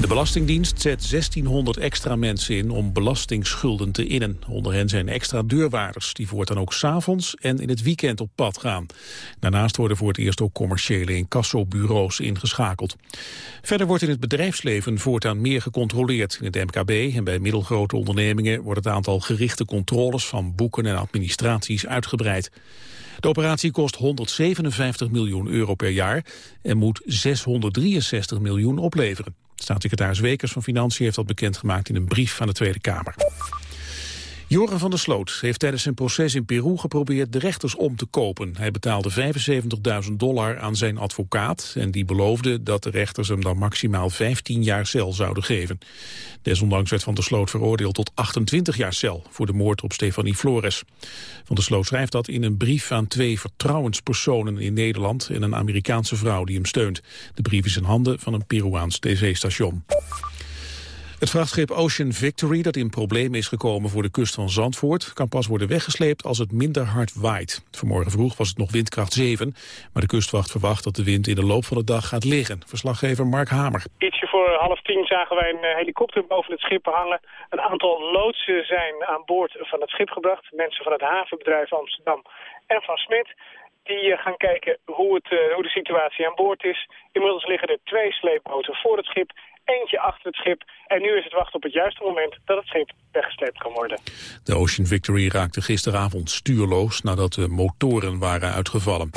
De Belastingdienst zet 1600 extra mensen in om belastingsschulden te innen. Onder hen zijn extra deurwaarders die voortaan ook s'avonds en in het weekend op pad gaan. Daarnaast worden voor het eerst ook commerciële incassobureaus ingeschakeld. Verder wordt in het bedrijfsleven voortaan meer gecontroleerd. In het MKB en bij middelgrote ondernemingen wordt het aantal gerichte controles van boeken en administraties uitgebreid. De operatie kost 157 miljoen euro per jaar en moet 663 miljoen opleveren. Staatssecretaris Wekers van Financiën heeft dat bekendgemaakt in een brief aan de Tweede Kamer. Joren van der Sloot heeft tijdens zijn proces in Peru geprobeerd de rechters om te kopen. Hij betaalde 75.000 dollar aan zijn advocaat en die beloofde dat de rechters hem dan maximaal 15 jaar cel zouden geven. Desondanks werd van der Sloot veroordeeld tot 28 jaar cel voor de moord op Stefanie Flores. Van der Sloot schrijft dat in een brief aan twee vertrouwenspersonen in Nederland en een Amerikaanse vrouw die hem steunt. De brief is in handen van een Peruaans tv-station. Het vrachtschip Ocean Victory, dat in problemen is gekomen voor de kust van Zandvoort, kan pas worden weggesleept als het minder hard waait. Vanmorgen vroeg was het nog windkracht 7, maar de kustwacht verwacht dat de wind in de loop van de dag gaat liggen. Verslaggever Mark Hamer. Ietsje voor half tien zagen wij een eh, helikopter boven het schip hangen. Een aantal loodsen zijn aan boord van het schip gebracht. Mensen van het havenbedrijf Amsterdam en van Smit die eh, gaan kijken hoe, het, eh, hoe de situatie aan boord is. Inmiddels liggen er twee sleepboten voor het schip eentje achter het schip. En nu is het wachten op het juiste moment dat het schip weggesleept kan worden. De Ocean Victory raakte gisteravond stuurloos nadat de motoren waren uitgevallen.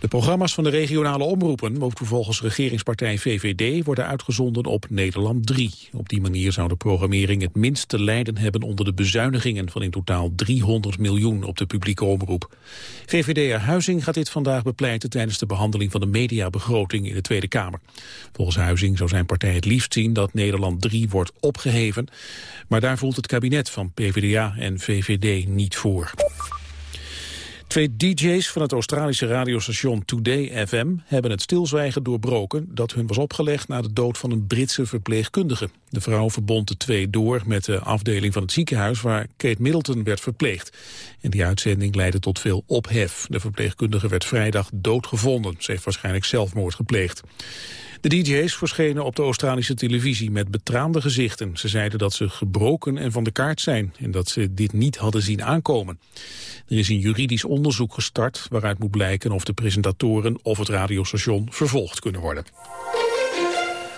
De programma's van de regionale omroepen moeten volgens regeringspartij VVD worden uitgezonden op Nederland 3. Op die manier zou de programmering het minst te lijden hebben onder de bezuinigingen van in totaal 300 miljoen op de publieke omroep. VVD'er Huizing gaat dit vandaag bepleiten tijdens de behandeling van de mediabegroting in de Tweede Kamer. Volgens Huizing zou zijn partij het liefst zien dat Nederland 3 wordt opgeheven, maar daar voelt het kabinet van PvdA en VVD niet voor. Twee DJ's van het Australische radiostation Today FM hebben het stilzwijgen doorbroken dat hun was opgelegd na de dood van een Britse verpleegkundige. De vrouw verbond de twee door met de afdeling van het ziekenhuis waar Kate Middleton werd verpleegd. En die uitzending leidde tot veel ophef. De verpleegkundige werd vrijdag doodgevonden. Ze heeft waarschijnlijk zelfmoord gepleegd. De DJ's verschenen op de Australische televisie met betraande gezichten. Ze zeiden dat ze gebroken en van de kaart zijn en dat ze dit niet hadden zien aankomen. Er is een juridisch onderzoek gestart waaruit moet blijken of de presentatoren of het radiostation vervolgd kunnen worden.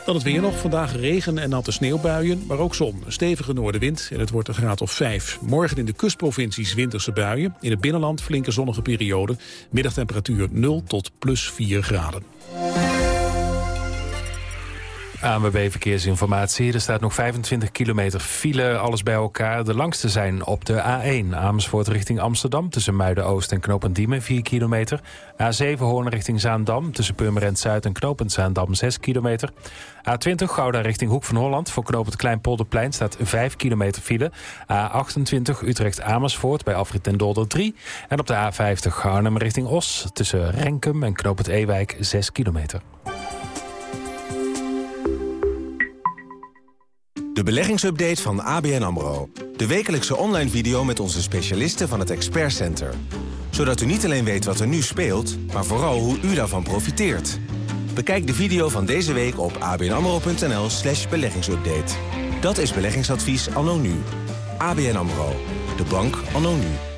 Dan het weer nog. Vandaag regen en natte sneeuwbuien, maar ook zon. Een stevige noordenwind en het wordt een graad of 5. Morgen in de kustprovincies winterse buien. In het binnenland flinke zonnige periode. Middagtemperatuur 0 tot plus 4 graden. ANWB Verkeersinformatie. Er staat nog 25 kilometer file, alles bij elkaar. De langste zijn op de A1 Amersfoort richting Amsterdam... tussen Muiden-Oost en Knopendiemen, 4 kilometer. A7 Hoorn richting Zaandam, tussen Purmerend Zuid en Knopend Zaandam, 6 kilometer. A20 Gouda richting Hoek van Holland, voor Knopend Kleinpolderplein... staat 5 kilometer file. A28 Utrecht-Amersfoort bij Afrit en Dolder 3. En op de A50 Arnhem richting Os, tussen Renkum en Knopend Ewijk, 6 kilometer. De beleggingsupdate van ABN AMRO. De wekelijkse online video met onze specialisten van het Expert Center. Zodat u niet alleen weet wat er nu speelt, maar vooral hoe u daarvan profiteert. Bekijk de video van deze week op abnamro.nl slash beleggingsupdate. Dat is beleggingsadvies anno nu. ABN AMRO. De bank anno nu.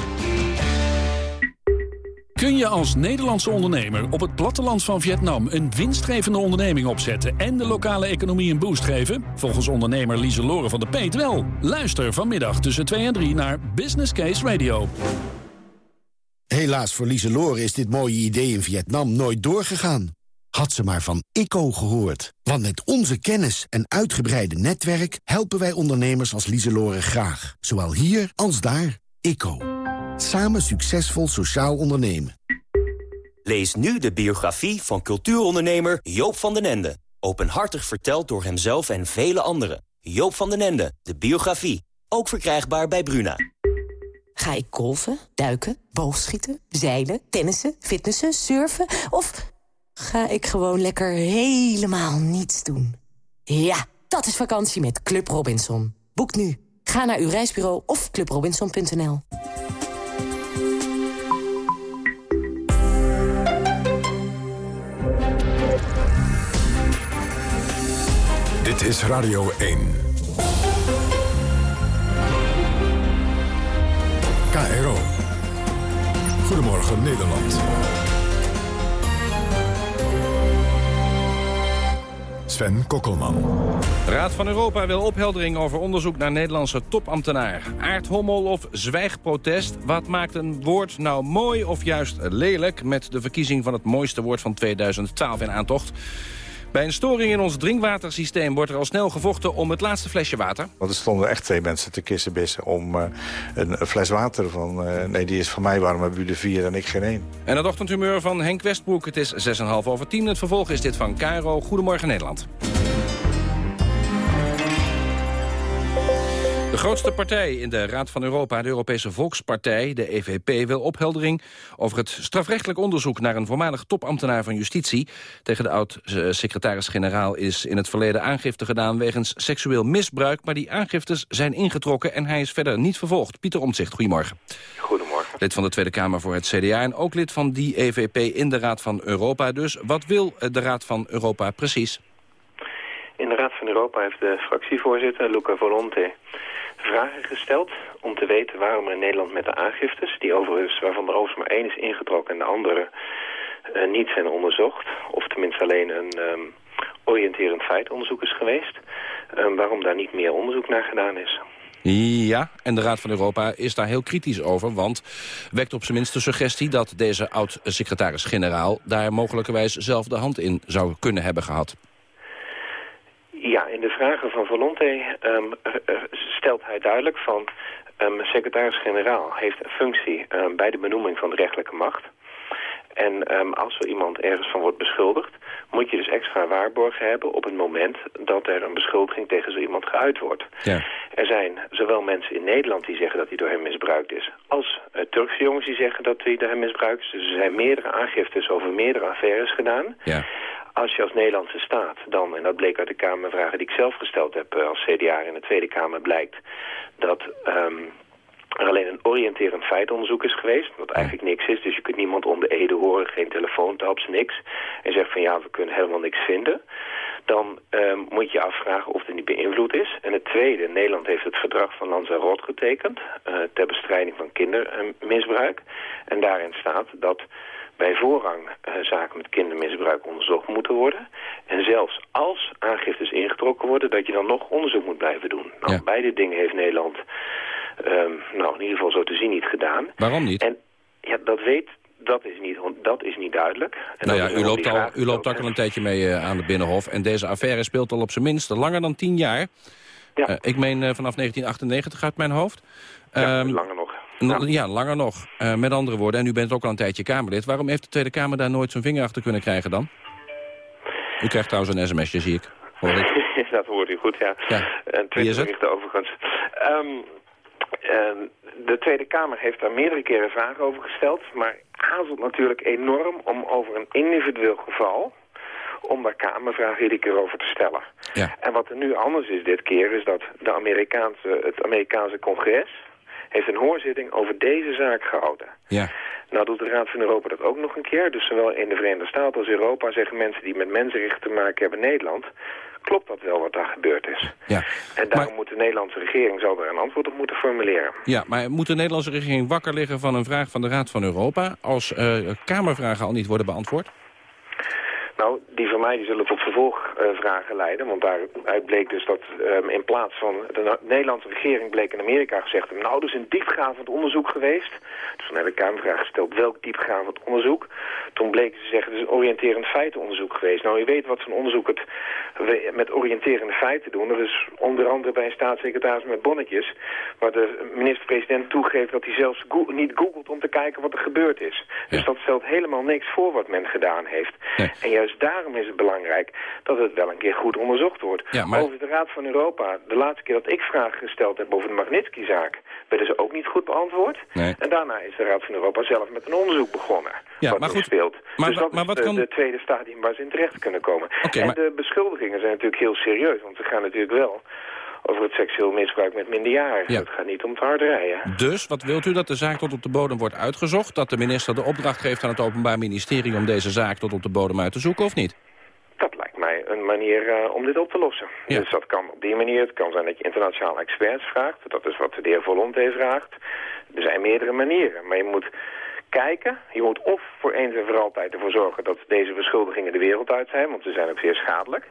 Kun je als Nederlandse ondernemer op het platteland van Vietnam... een winstgevende onderneming opzetten en de lokale economie een boost geven? Volgens ondernemer Lieselore van de Peet wel. Luister vanmiddag tussen 2 en 3 naar Business Case Radio. Helaas voor Lieselore is dit mooie idee in Vietnam nooit doorgegaan. Had ze maar van ICO gehoord. Want met onze kennis en uitgebreide netwerk... helpen wij ondernemers als Lieselore graag. Zowel hier als daar. ICO. Samen succesvol sociaal ondernemen. Lees nu de biografie van cultuurondernemer Joop van den Ende. Openhartig verteld door hemzelf en vele anderen. Joop van den Ende, de biografie. Ook verkrijgbaar bij Bruna. Ga ik golfen, duiken, boogschieten, zeilen, tennissen, fitnessen, surfen... of ga ik gewoon lekker helemaal niets doen? Ja, dat is vakantie met Club Robinson. Boek nu. Ga naar uw reisbureau of clubrobinson.nl. Is Radio 1. KRO. Goedemorgen Nederland. Sven Kokkelman. Raad van Europa wil opheldering over onderzoek naar Nederlandse topambtenaar. Aardhommel of zwijgprotest? Wat maakt een woord nou mooi of juist lelijk... met de verkiezing van het mooiste woord van 2012 in aantocht? Bij een storing in ons drinkwatersysteem wordt er al snel gevochten om het laatste flesje water. Want er stonden echt twee mensen te kissenbissen om uh, een, een, fles water van... Uh, nee, die is van mij, waarom hebben er vier en ik geen één? En het ochtendhumeur van Henk Westbroek. Het is 6,5 over 10. Het vervolg is dit van Caro. Goedemorgen Nederland. De grootste partij in de Raad van Europa, de Europese Volkspartij, de EVP, wil opheldering over het strafrechtelijk onderzoek naar een voormalig topambtenaar van justitie. Tegen de oud-secretaris-generaal is in het verleden aangifte gedaan wegens seksueel misbruik, maar die aangiftes zijn ingetrokken en hij is verder niet vervolgd. Pieter Omtzigt, goedemorgen. Goedemorgen. Lid van de Tweede Kamer voor het CDA en ook lid van die EVP in de Raad van Europa. Dus wat wil de Raad van Europa precies? In de Raad van Europa heeft de fractievoorzitter Luca Volonte vragen gesteld om te weten waarom er in Nederland met de aangiftes, die overigens, waarvan er overigens maar één is ingetrokken en de andere uh, niet zijn onderzocht, of tenminste alleen een um, oriënterend feitonderzoek is geweest, um, waarom daar niet meer onderzoek naar gedaan is. Ja, en de Raad van Europa is daar heel kritisch over... want wekt op zijn minst de suggestie dat deze oud-secretaris-generaal... daar mogelijkerwijs zelf de hand in zou kunnen hebben gehad. In de vragen van Volonte um, stelt hij duidelijk van... Um, secretaris-generaal heeft een functie um, bij de benoeming van de rechtelijke macht. En um, als er iemand ergens van wordt beschuldigd... moet je dus extra waarborgen hebben op het moment dat er een beschuldiging tegen zo iemand geuit wordt. Ja. Er zijn zowel mensen in Nederland die zeggen dat hij door hem misbruikt is... als uh, Turkse jongens die zeggen dat hij door hem misbruikt is. Dus er zijn meerdere aangiftes over meerdere affaires gedaan. Ja. Als je als Nederlandse staat dan, en dat bleek uit de Kamervragen die ik zelf gesteld heb uh, als CDA in de Tweede Kamer, blijkt dat um, er alleen een oriënterend feitonderzoek is geweest, wat eigenlijk niks is. Dus je kunt niemand onder ede horen, geen telefoontaps, niks. En zegt van ja, we kunnen helemaal niks vinden. Dan um, moet je afvragen of er niet beïnvloed is. En het tweede, Nederland heeft het verdrag van Lanzarote getekend... Uh, ter bestrijding van kindermisbruik. En daarin staat dat bij voorrang uh, zaken met kindermisbruik onderzocht moeten worden. En zelfs als aangiftes ingetrokken worden, dat je dan nog onderzoek moet blijven doen. Nou, Ja. beide dingen heeft Nederland, um, nou in ieder geval zo te zien, niet gedaan. Waarom niet? En ja, dat weet, dat is niet, dat is niet duidelijk. En nou ja, u loopt, al, u loopt ook al een tijdje mee uh, aan de Binnenhof. En deze affaire speelt al op zijn minst langer dan tien jaar. Ja. Uh, ik meen vanaf 1998 uit mijn hoofd. Ja, Um, langer. Ja, ja langer nog. Uh, met andere woorden, en u bent ook al een tijdje Kamerlid. Waarom heeft de Tweede Kamer daar nooit zijn vinger achter kunnen krijgen dan? U krijgt trouwens een sms'je, zie ik. Hoor ik. dat hoort u goed, ja. ja. En Twitterberichten overigens. Um, um, de Tweede Kamer heeft daar meerdere keren vragen over gesteld... maar aarzelt natuurlijk enorm om over een individueel geval om daar Kamervragen iedere keer over te stellen. Ja. En wat er nu anders is dit keer... is dat de Amerikaanse, het Amerikaanse congres heeft een hoorzitting over deze zaak gehouden. Ja. Nou doet de Raad van Europa dat ook nog een keer. Dus zowel in de Verenigde Staten als Europa zeggen mensen die met mensenrechten te maken hebben Nederland... klopt dat wel wat daar gebeurd is. Ja. En daarom maar... moet de Nederlandse regering zal er een antwoord op moeten formuleren. Ja, maar moet de Nederlandse regering wakker liggen van een vraag van de Raad van Europa... als uh, Kamervragen al niet worden beantwoord? Nou, die van mij die zullen tot vervolgvragen leiden. Want daaruit bleek dus dat um, in plaats van de Nederlandse regering bleek in Amerika gezegd... nou, er is een diepgravend onderzoek geweest. Dus toen heb ik Kamervraag gesteld, welk diepgravend onderzoek? Toen bleek ze zeggen, het is een oriënterend feitenonderzoek geweest. Nou, je weet wat zo'n onderzoek het met oriënterende feiten doen. Dat is onder andere bij een staatssecretaris met bonnetjes... waar de minister-president toegeeft dat hij zelfs go niet googelt om te kijken wat er gebeurd is. Dus dat stelt helemaal niks voor wat men gedaan heeft. En juist daarom is het belangrijk dat het wel een keer goed onderzocht wordt. Over de Raad van Europa, de laatste keer dat ik vragen gesteld heb over de Magnitsky-zaak... werden ze ook niet goed beantwoord. En daarna is de Raad van Europa zelf met een onderzoek begonnen. Ja, wat maar goed, speelt. Maar, dus dat maar, is kan... de tweede stadium waar ze in terecht kunnen komen. en de beschuldigingen zijn natuurlijk heel serieus, want ze gaan natuurlijk wel over het seksueel misbruik met minderjarigen. Het gaat niet om het hard rijden. Dus, wat wilt u dat de zaak tot op de bodem wordt uitgezocht? Dat de minister de opdracht geeft aan het Openbaar Ministerie... om deze zaak tot op de bodem uit te zoeken, of niet? Dat lijkt mij een manier uh, om dit op te lossen. Dus dat kan op die manier. Het kan zijn dat je internationale experts vraagt. Dat is wat de heer Volonté vraagt. Er zijn meerdere manieren. Maar je moet kijken. Je moet of voor eens en voor altijd ervoor zorgen dat deze beschuldigingen de wereld uit zijn. Want ze zijn ook zeer schadelijk.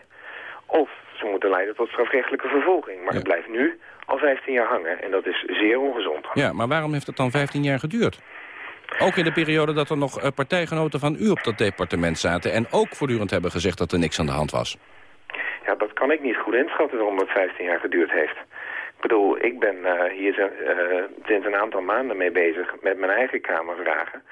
Of ze moeten leiden tot strafrechtelijke vervolging. Maar het blijft nu al 15 jaar hangen en dat is zeer ongezond. Ja, maar waarom heeft het dan 15 jaar geduurd? Ook in de periode dat er nog eh, partijgenoten van u op dat departement zaten... en ook voortdurend hebben gezegd dat er niks aan de hand was. Ja, dat kan ik niet goed inschatten waarom het 15 jaar geduurd heeft. Ik bedoel, ik ben uh, hier uh, sinds een aantal maanden mee bezig met mijn eigen Kamervragen.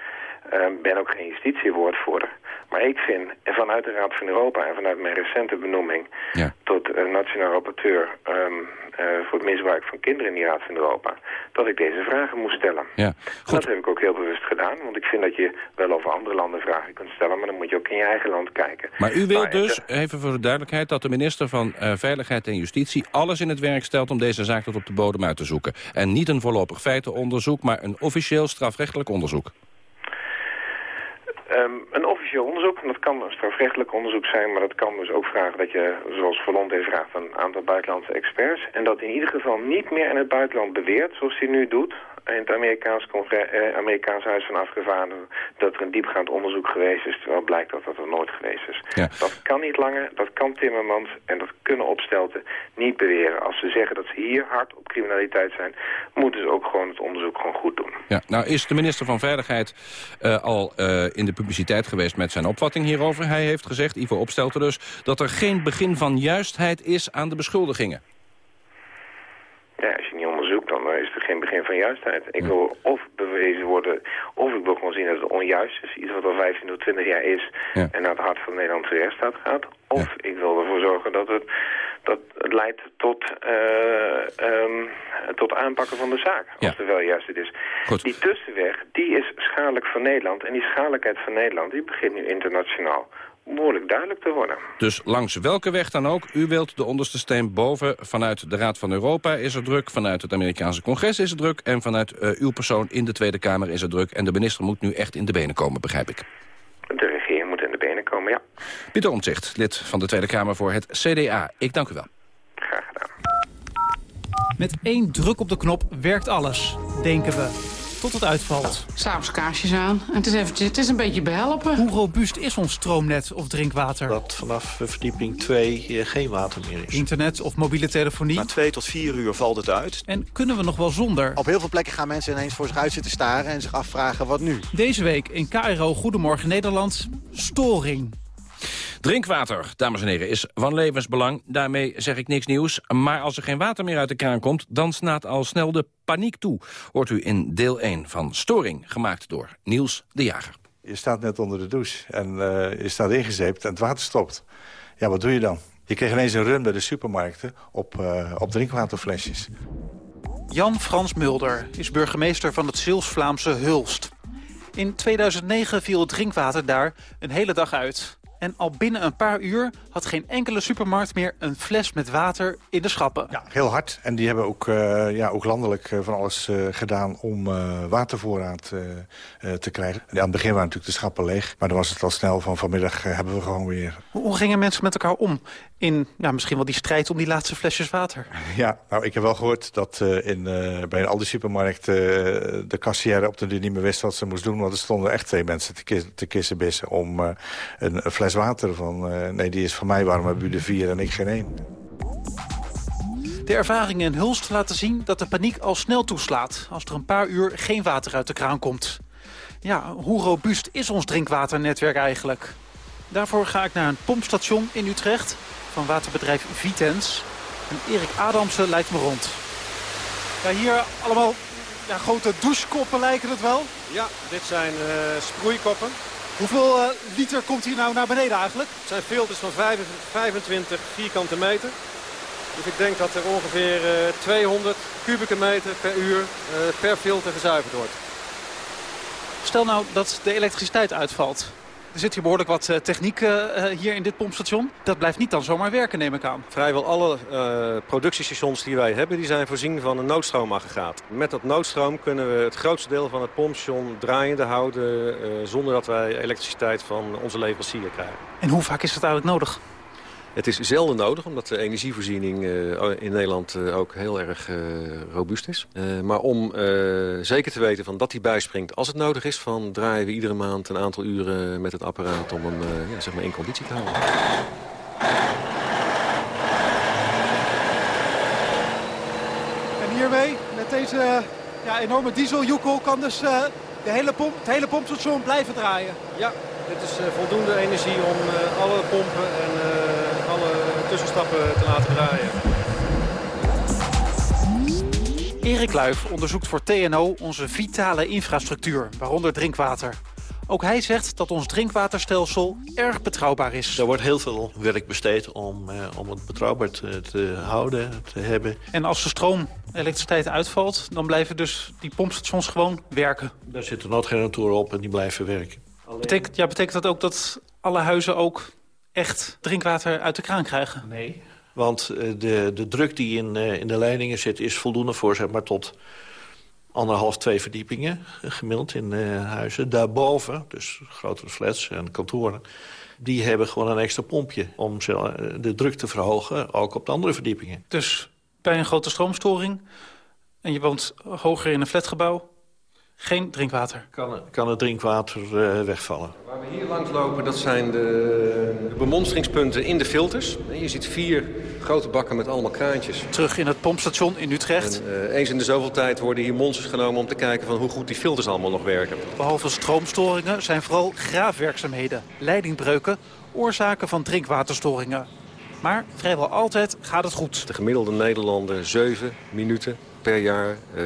Ik uh, ben ook geen justitiewoordvoerder. Maar ik vind, vanuit de Raad van Europa en vanuit mijn recente benoeming ja. tot uh, nationaal rapporteur um, uh, voor het misbruik van kinderen in die Raad van Europa, dat ik deze vragen moest stellen. Ja. Dat heb ik ook heel bewust gedaan, want ik vind dat je wel over andere landen vragen kunt stellen, maar dan moet je ook in je eigen land kijken. Maar u wilt dus, even voor de duidelijkheid, dat de minister van uh, Veiligheid en Justitie alles in het werk stelt om deze zaak tot op de bodem uit te zoeken. En niet een voorlopig feitenonderzoek, maar een officieel strafrechtelijk onderzoek. Um, een officieel onderzoek, dat kan een strafrechtelijk onderzoek zijn, maar dat kan dus ook vragen dat je, zoals Verlond heeft vraagt, een aantal buitenlandse experts. En dat in ieder geval niet meer in het buitenland beweert, zoals hij nu doet, in het Amerikaans, eh, Amerikaans Huis van Afgevaardigden dat er een diepgaand onderzoek geweest is, terwijl blijkt dat dat er nooit geweest is. Ja. Dat kan niet langer, dat kan Timmermans en dat kunnen opstelten niet beweren. Als ze zeggen dat ze hier hard op criminaliteit zijn, moeten ze ook gewoon het onderzoek gewoon goed doen. Ja, nou is de minister van Veiligheid uh, al uh, in de publiciteit geweest met zijn opvatting hierover. Hij heeft gezegd, Ivo Opstelten dus, dat er geen begin van juistheid is aan de beschuldigingen. Ja, als je niet onderzoekt, dan is er geen begin van juistheid. Ik wil of bewezen worden, of ik wil gewoon zien dat het onjuist is. Iets wat al 15 tot 20 jaar is en naar het hart van de Nederlandse rechtsstaat gaat. Of ik wil ervoor zorgen dat het, dat het leidt tot, uh, um, tot aanpakken van de zaak. Als het wel juist het is. Die tussenweg, die is schadelijk voor Nederland. En die schadelijkheid van Nederland, die begint nu internationaal behoorlijk duidelijk te worden. Dus langs welke weg dan ook, u wilt de onderste steen boven. Vanuit de Raad van Europa is er druk, vanuit het Amerikaanse congres is er druk... en vanuit uh, uw persoon in de Tweede Kamer is er druk. En de minister moet nu echt in de benen komen, begrijp ik. De regering moet in de benen komen, ja. Pieter Omtzigt, lid van de Tweede Kamer voor het CDA. Ik dank u wel. Graag gedaan. Met één druk op de knop werkt alles, denken we tot het uitvalt. S'avonds kaarsjes aan. En het is, eventjes, het is een beetje behelpen. Hoe robuust is ons stroomnet of drinkwater? Dat vanaf verdieping 2 eh, geen water meer is. Internet of mobiele telefonie? Na 2 tot 4 uur valt het uit. En kunnen we nog wel zonder? Op heel veel plekken gaan mensen ineens voor zich uit zitten staren... en zich afvragen wat nu? Deze week in KRO Goedemorgen Nederland, storing. Drinkwater, dames en heren, is van levensbelang. Daarmee zeg ik niks nieuws. Maar als er geen water meer uit de kraan komt... dan snaat al snel de paniek toe. Hoort u in deel 1 van Storing, gemaakt door Niels de Jager. Je staat net onder de douche en uh, je staat ingezeept en het water stopt. Ja, wat doe je dan? Je kreeg ineens een run bij de supermarkten op, uh, op drinkwaterflesjes. Jan Frans Mulder is burgemeester van het Zeeuws-Vlaamse Hulst. In 2009 viel het drinkwater daar een hele dag uit. En al binnen een paar uur had geen enkele supermarkt meer een fles met water in de schappen. Ja, heel hard. En die hebben ook, uh, ja, ook landelijk uh, van alles uh, gedaan om watervoorraad te krijgen. Ja, aan het begin waren natuurlijk de schappen leeg. Maar dan was het al snel van vanmiddag hebben we gewoon weer. Hoe, hoe gingen mensen met elkaar om? In ja, misschien wel die strijd om die laatste flesjes water. Ja, nou, ik heb wel gehoord dat uh, in, uh, bij al die supermarkten uh, de kassière op de duur niet meer wist wat ze moest doen. Want er stonden echt twee mensen te, kis, te kissenbissen om een, een, fles water van... nee, die is van mij, waarom hebben er vier en ik geen één? De ervaringen in Hulst laten zien dat de paniek al snel toeslaat... als er een paar uur geen water uit de kraan komt. Ja, hoe robuust is ons drinkwater-netwerk eigenlijk? Daarvoor ga ik naar een pompstation in Utrecht van waterbedrijf Vitens. En Erik Adamsen leidt me rond. Ja, hier allemaal ja, grote douchekoppen lijken het wel. Ja, dit zijn uh, sproeikoppen. Hoeveel uh, liter komt hier nou naar beneden eigenlijk? Het zijn filters van 25 vierkante meter. Dus ik denk dat er ongeveer uh, 200 kubieke meter per uur per filter gezuiverd wordt. Stel nou dat de elektriciteit uitvalt. Er zit hier behoorlijk wat eh, techniek uh, hier in dit pompstation. Dat blijft niet dan zomaar werken, neem ik aan. Vrijwel alle productiestations die wij hebben... die zijn voorzien van een noodstroomaggregaat. Met dat noodstroom kunnen we het grootste deel van het pompstation draaiende houden... zonder dat wij elektriciteit van onze leverancier krijgen. En hoe vaak is dat eigenlijk nodig? Het is zelden nodig, omdat de energievoorziening uh, in Nederland uh, ook heel erg uh, robuust is. maar om zeker te weten van dat hij bijspringt als het nodig is... van draaien we iedere maand een aantal uren met het apparaat om hem ja, zeg maar in conditie te houden. En hiermee, met deze ja, enorme dieseljoekel, kan dus de hele pomp, het hele pompstation blijven draaien? Ja, dit is voldoende energie om alle pompen en tussenstappen te laten draaien. Erik Luif onderzoekt voor TNO onze vitale infrastructuur, waaronder drinkwater. Ook hij zegt dat ons drinkwaterstelsel erg betrouwbaar is. Er wordt heel veel werk besteed om, eh, om het betrouwbaar te, te, houden, te hebben. En als de stroom, elektriciteit uitvalt, dan blijven dus die pompstations gewoon werken? Daar zitten noodgeneratoren op en die blijven werken. Betekent, ja, betekent dat ook dat alle huizen ook echt drinkwater uit de kraan krijgen? Nee, want eh, de, de druk die in, uh, in de leidingen zit is voldoende voor zeg maar tot anderhalf, twee verdiepingen eh, gemiddeld in huizen. Daarboven, dus grotere flats en kantoren, die hebben gewoon een extra pompje om de druk te verhogen, ook op de andere verdiepingen. Dus bij een grote stroomstoring en je woont hoger in een flatgebouw, geen drinkwater. Kan, kan het drinkwater uh, wegvallen. Waar we hier langs lopen, dat zijn de, de bemonsteringspunten in de filters. En je ziet vier grote bakken met allemaal kraantjes. Terug in het pompstation in Utrecht. En, uh, eens in de zoveel tijd worden hier monsters genomen om te kijken van hoe goed die filters allemaal nog werken. Behalve stroomstoringen zijn vooral graafwerkzaamheden, leidingbreuken, oorzaken van drinkwaterstoringen. Maar vrijwel altijd gaat het goed. De gemiddelde Nederlander 7 minuten per jaar uh,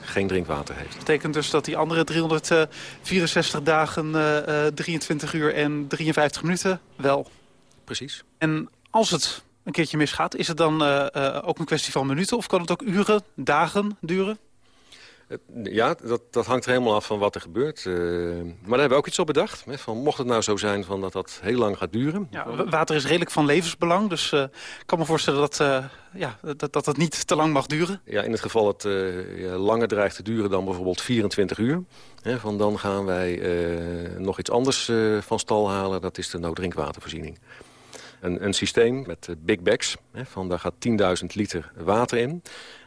geen drinkwater heeft. Dat betekent dus dat die andere 364 dagen, uh, 23 uur en 53 minuten wel. Precies. En als het een keertje misgaat, is het dan ook een kwestie van minuten... of kan het ook uren, dagen duren? Ja, dat, dat hangt er helemaal af van wat er gebeurt. Uh, maar daar hebben we ook iets op bedacht. Hè, van, mocht het nou zo zijn van dat dat heel lang gaat duren. Ja, water is redelijk van levensbelang. Dus uh, ik kan me voorstellen dat, uh, ja, dat, dat het niet te lang mag duren. Ja, in het geval het langer dreigt te duren dan bijvoorbeeld 24 uur. Hè, van dan gaan wij nog iets anders van stal halen. Dat is de nooddrinkwatervoorziening. Een, een systeem met big bags. Hè, van daar gaat 10.000 liter water in.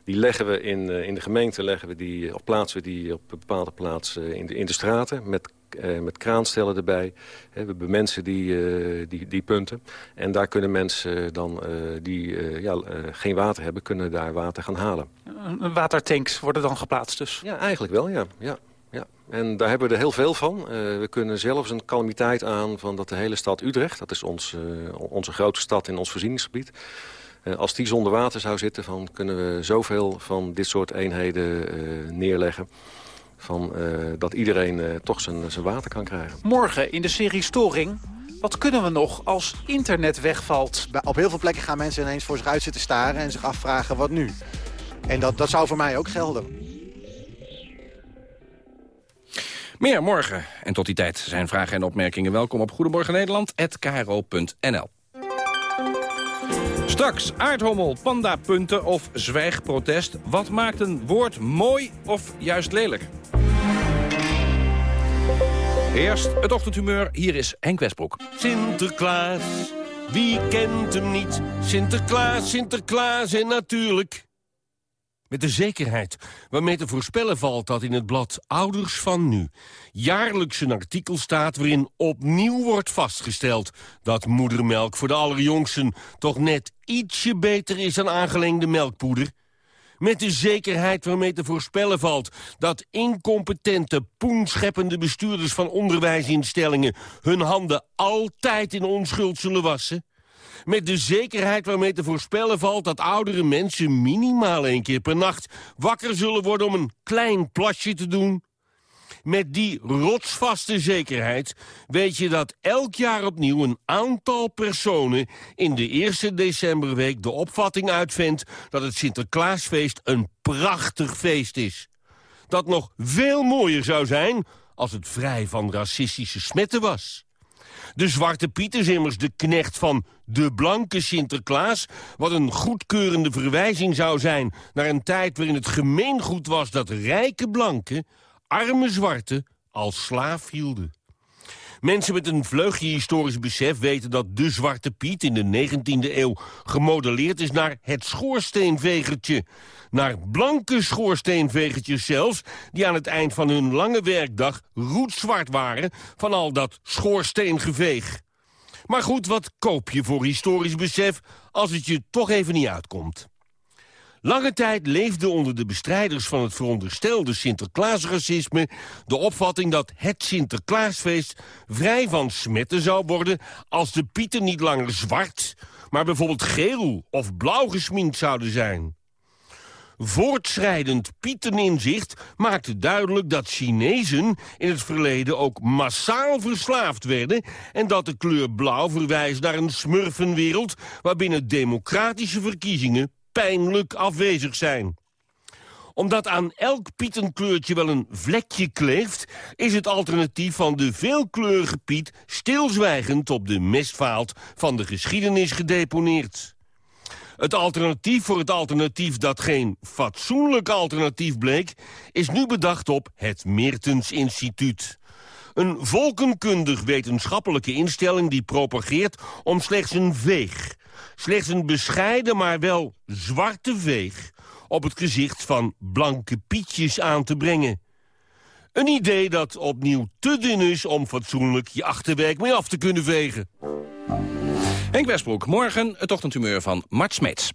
Die leggen we in, uh, in de gemeente, leggen we die, of plaatsen we die op een bepaalde plaats uh, in, de, in de straten... met, uh, met kraanstellen erbij. We hebben mensen die, die, die punten. En daar kunnen mensen dan die ja, geen water hebben... kunnen daar water gaan halen. Watertanks worden dan geplaatst dus? Ja, eigenlijk wel, ja. ja. Ja, en daar hebben we er heel veel van. Uh, we kunnen zelfs een calamiteit aan van dat de hele stad Utrecht... dat is ons, uh, onze grote stad in ons voorzieningsgebied... Uh, als die zonder water zou zitten, van kunnen we zoveel van dit soort eenheden neerleggen... Van, dat iedereen toch zijn, zijn water kan krijgen. Morgen in de serie Storing wat kunnen we nog als internet wegvalt? Op heel veel plekken gaan mensen ineens voor zich uit zitten staren... en zich afvragen wat nu. En dat, dat zou voor mij ook gelden. Meer morgen. En tot die tijd zijn vragen en opmerkingen welkom op Goedemorgen Nederland@kro.nl. Straks aardhommel, pandapunten of zwijgprotest. Wat maakt een woord mooi of juist lelijk? Eerst het ochtendhumeur. Hier is Henk Westbroek. Sinterklaas, Wie kent hem niet? Sinterklaas, Sinterklaas en natuurlijk... Met de zekerheid waarmee te voorspellen valt dat in het blad Ouders van Nu... jaarlijks een artikel staat waarin opnieuw wordt vastgesteld... dat moedermelk voor de allerjongsten toch net ietsje beter is dan aangelengde melkpoeder... Met de zekerheid waarmee te voorspellen valt dat incompetente, poenscheppende bestuurders van onderwijsinstellingen hun handen altijd in onschuld zullen wassen. Met de zekerheid waarmee te voorspellen valt dat oudere mensen minimaal één keer per nacht wakker zullen worden om een klein plasje te doen. Met die rotsvaste zekerheid weet je dat elk jaar opnieuw een aantal personen in de eerste decemberweek de opvatting uitvindt dat het Sinterklaasfeest een prachtig feest is. Dat nog veel mooier zou zijn als het vrij van racistische smetten was. De Zwarte Piet is immers de knecht van de blanke Sinterklaas... wat een goedkeurende verwijzing zou zijn naar een tijd waarin het gemeengoed was... dat rijke blanken arme zwarte als slaaf hielden. Mensen met een vleugje historisch besef weten dat de Zwarte Piet in de 19e eeuw gemodelleerd is naar het schoorsteenvegertje. Naar blanke schoorsteenvegertjes zelfs, die aan het eind van hun lange werkdag roetzwart waren van al dat schoorsteengeveeg. Maar goed, wat koop je voor historisch besef als het je toch even niet uitkomt? Lange tijd leefde onder de bestrijders van het veronderstelde Sinterklaasracisme de opvatting dat het Sinterklaasfeest vrij van smetten zou worden als de pieten niet langer zwart, maar bijvoorbeeld geel of blauw gesminkt zouden zijn. Voortschrijdend pieteninzicht maakte duidelijk dat Chinezen in het verleden ook massaal verslaafd werden... en dat de kleur blauw verwijst naar een smurfenwereld... waarbinnen democratische verkiezingen pijnlijk afwezig zijn omdat aan elk pietenkleurtje wel een vlekje kleeft... is het alternatief van de veelkleurige piet stilzwijgend op de mestvaalt van de geschiedenis gedeponeerd. Het alternatief voor het alternatief dat geen fatsoenlijk alternatief bleek... is nu bedacht op het Meertens Instituut. Een volkenkundig wetenschappelijke instelling die propageert om slechts een veeg slechts een bescheiden, maar wel zwarte veeg... op het gezicht van blanke pietjes aan te brengen. Een idee dat opnieuw te dun is om fatsoenlijk je achterwerk mee af te kunnen vegen. Henk Westbroek, morgen het ochtendhumeur van Mart Smeets.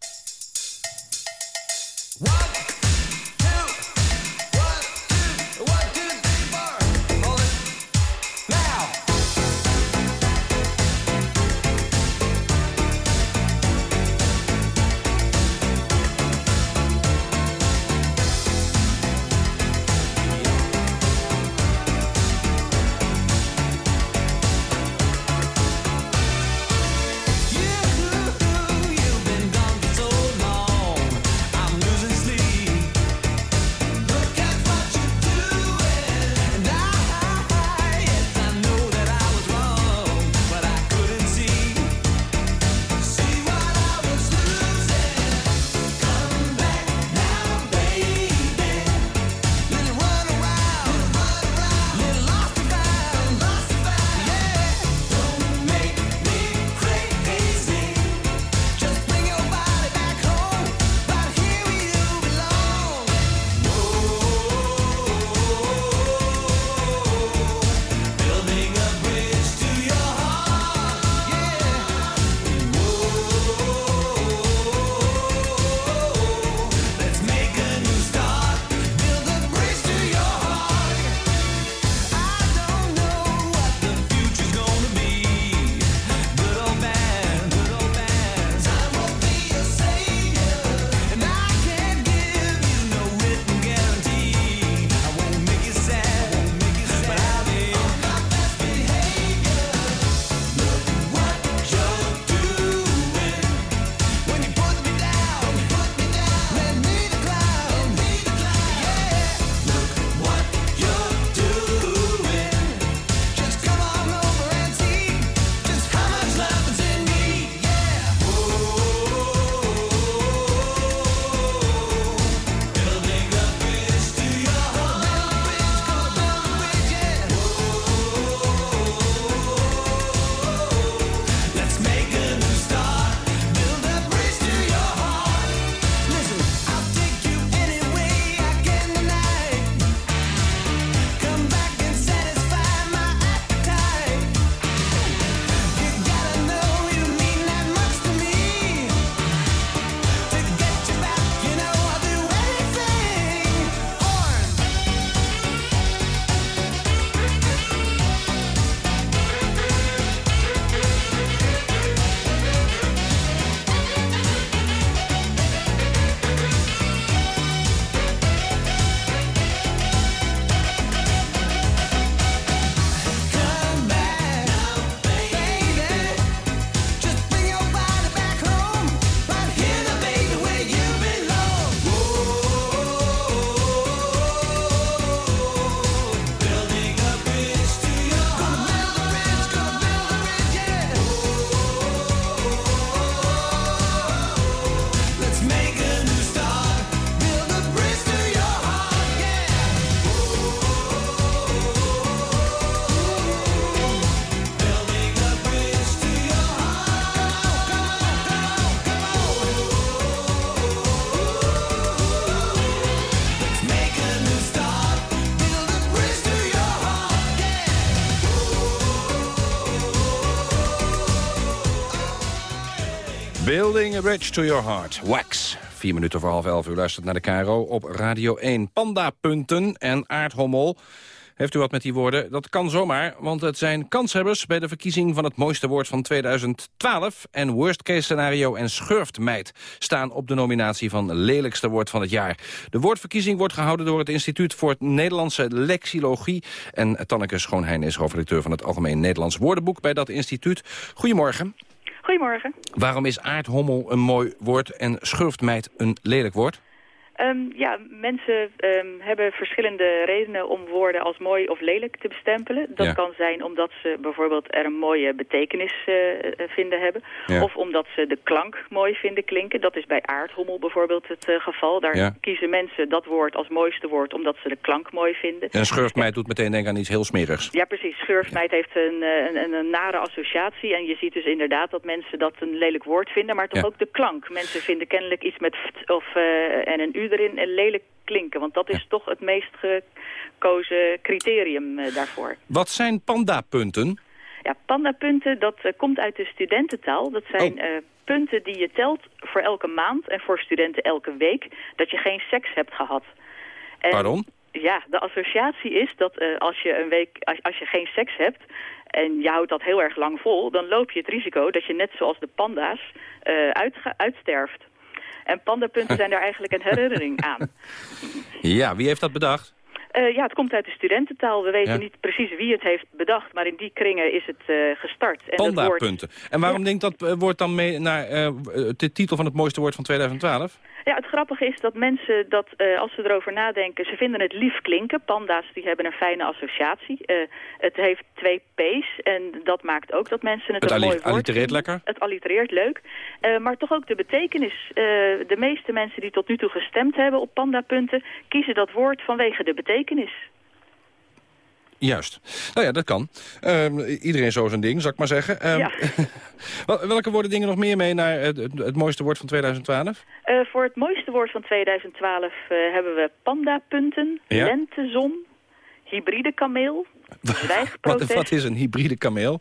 A bridge to your heart. Wax. Vier minuten voor half elf. U luistert naar de KRO op Radio 1. Pandapunten en aardhommel. Heeft u wat met die woorden? Dat kan zomaar, want het zijn kanshebbers... bij de verkiezing van het mooiste woord van 2012. En worst case scenario en schurftmeid staan op de nominatie van lelijkste woord van het jaar. De woordverkiezing wordt gehouden door het Instituut voor Nederlandse Lexilologie. En Tanneke Schoonheijn is hoofdredacteur van het Algemeen Nederlands Woordenboek bij dat instituut. Goedemorgen. Goedemorgen. Waarom is aardhommel een mooi woord en schurftmeid een lelijk woord? Um, ja, mensen um, hebben verschillende redenen om woorden als mooi of lelijk te bestempelen. Dat Ja. kan zijn omdat ze bijvoorbeeld er een mooie betekenis uh, vinden hebben. Ja. Of omdat ze de klank mooi vinden klinken. Dat is bij aardhommel bijvoorbeeld het uh, geval. Daar Ja. kiezen mensen dat woord als mooiste woord omdat ze de klank mooi vinden. En schurftmeid doet meteen denken aan iets heel smerigs. Ja, precies. Schurfmeid heeft een, eh, een, een, nare associatie. En je ziet dus inderdaad dat mensen dat een lelijk woord vinden. Maar toch ook de klank. Mensen vinden kennelijk iets met ft of, uh, en een u erin en lelijk klinken. Want dat is toch het meest gekozen criterium uh, daarvoor. Wat zijn pandapunten? Ja, pandapunten, dat uh, komt uit de studententaal. Dat zijn oh. punten die je telt voor elke maand en voor studenten elke week. Dat je geen seks hebt gehad. En, Pardon? Ja, de associatie is dat uh, als je een week, als, als je geen seks hebt en je houdt dat heel erg lang vol, dan loop je het risico dat je net zoals de panda's uh, uit, uitsterft. En pandapunten zijn daar eigenlijk een herinnering aan. Ja, wie heeft dat bedacht? Uh, ja, het komt uit de studententaal. We weten Ja. niet precies wie het heeft bedacht, maar in die kringen is het uh, gestart. En dat Pandapunten. woord- En waarom denkt dat uh, woord dan mee naar uh, de titel van het mooiste woord van 2012? Ja, het grappige is dat mensen dat, uh, als ze erover nadenken, ze vinden het lief klinken. Panda's die hebben een fijne associatie. Uh, het heeft twee P's en dat maakt ook dat mensen het, Het een mooi woord allitereert vinden. lekker. Het allitereert leuk. Uh, maar toch ook de betekenis. De meeste mensen die tot nu toe gestemd hebben op pandapunten, kiezen dat woord vanwege de betekenis. Juist. Nou ja, dat kan. Um, iedereen zo zijn ding, zal ik maar zeggen. Um, Ja. wel- welke woorden dingen nog meer mee naar het, het, mooiste woord van 2012? Uh, voor het mooiste woord van 2012 uh, hebben we pandapunten, Ja. lentezon, hybride kameel, Wat, zwijgprotest. wat is een hybride kameel?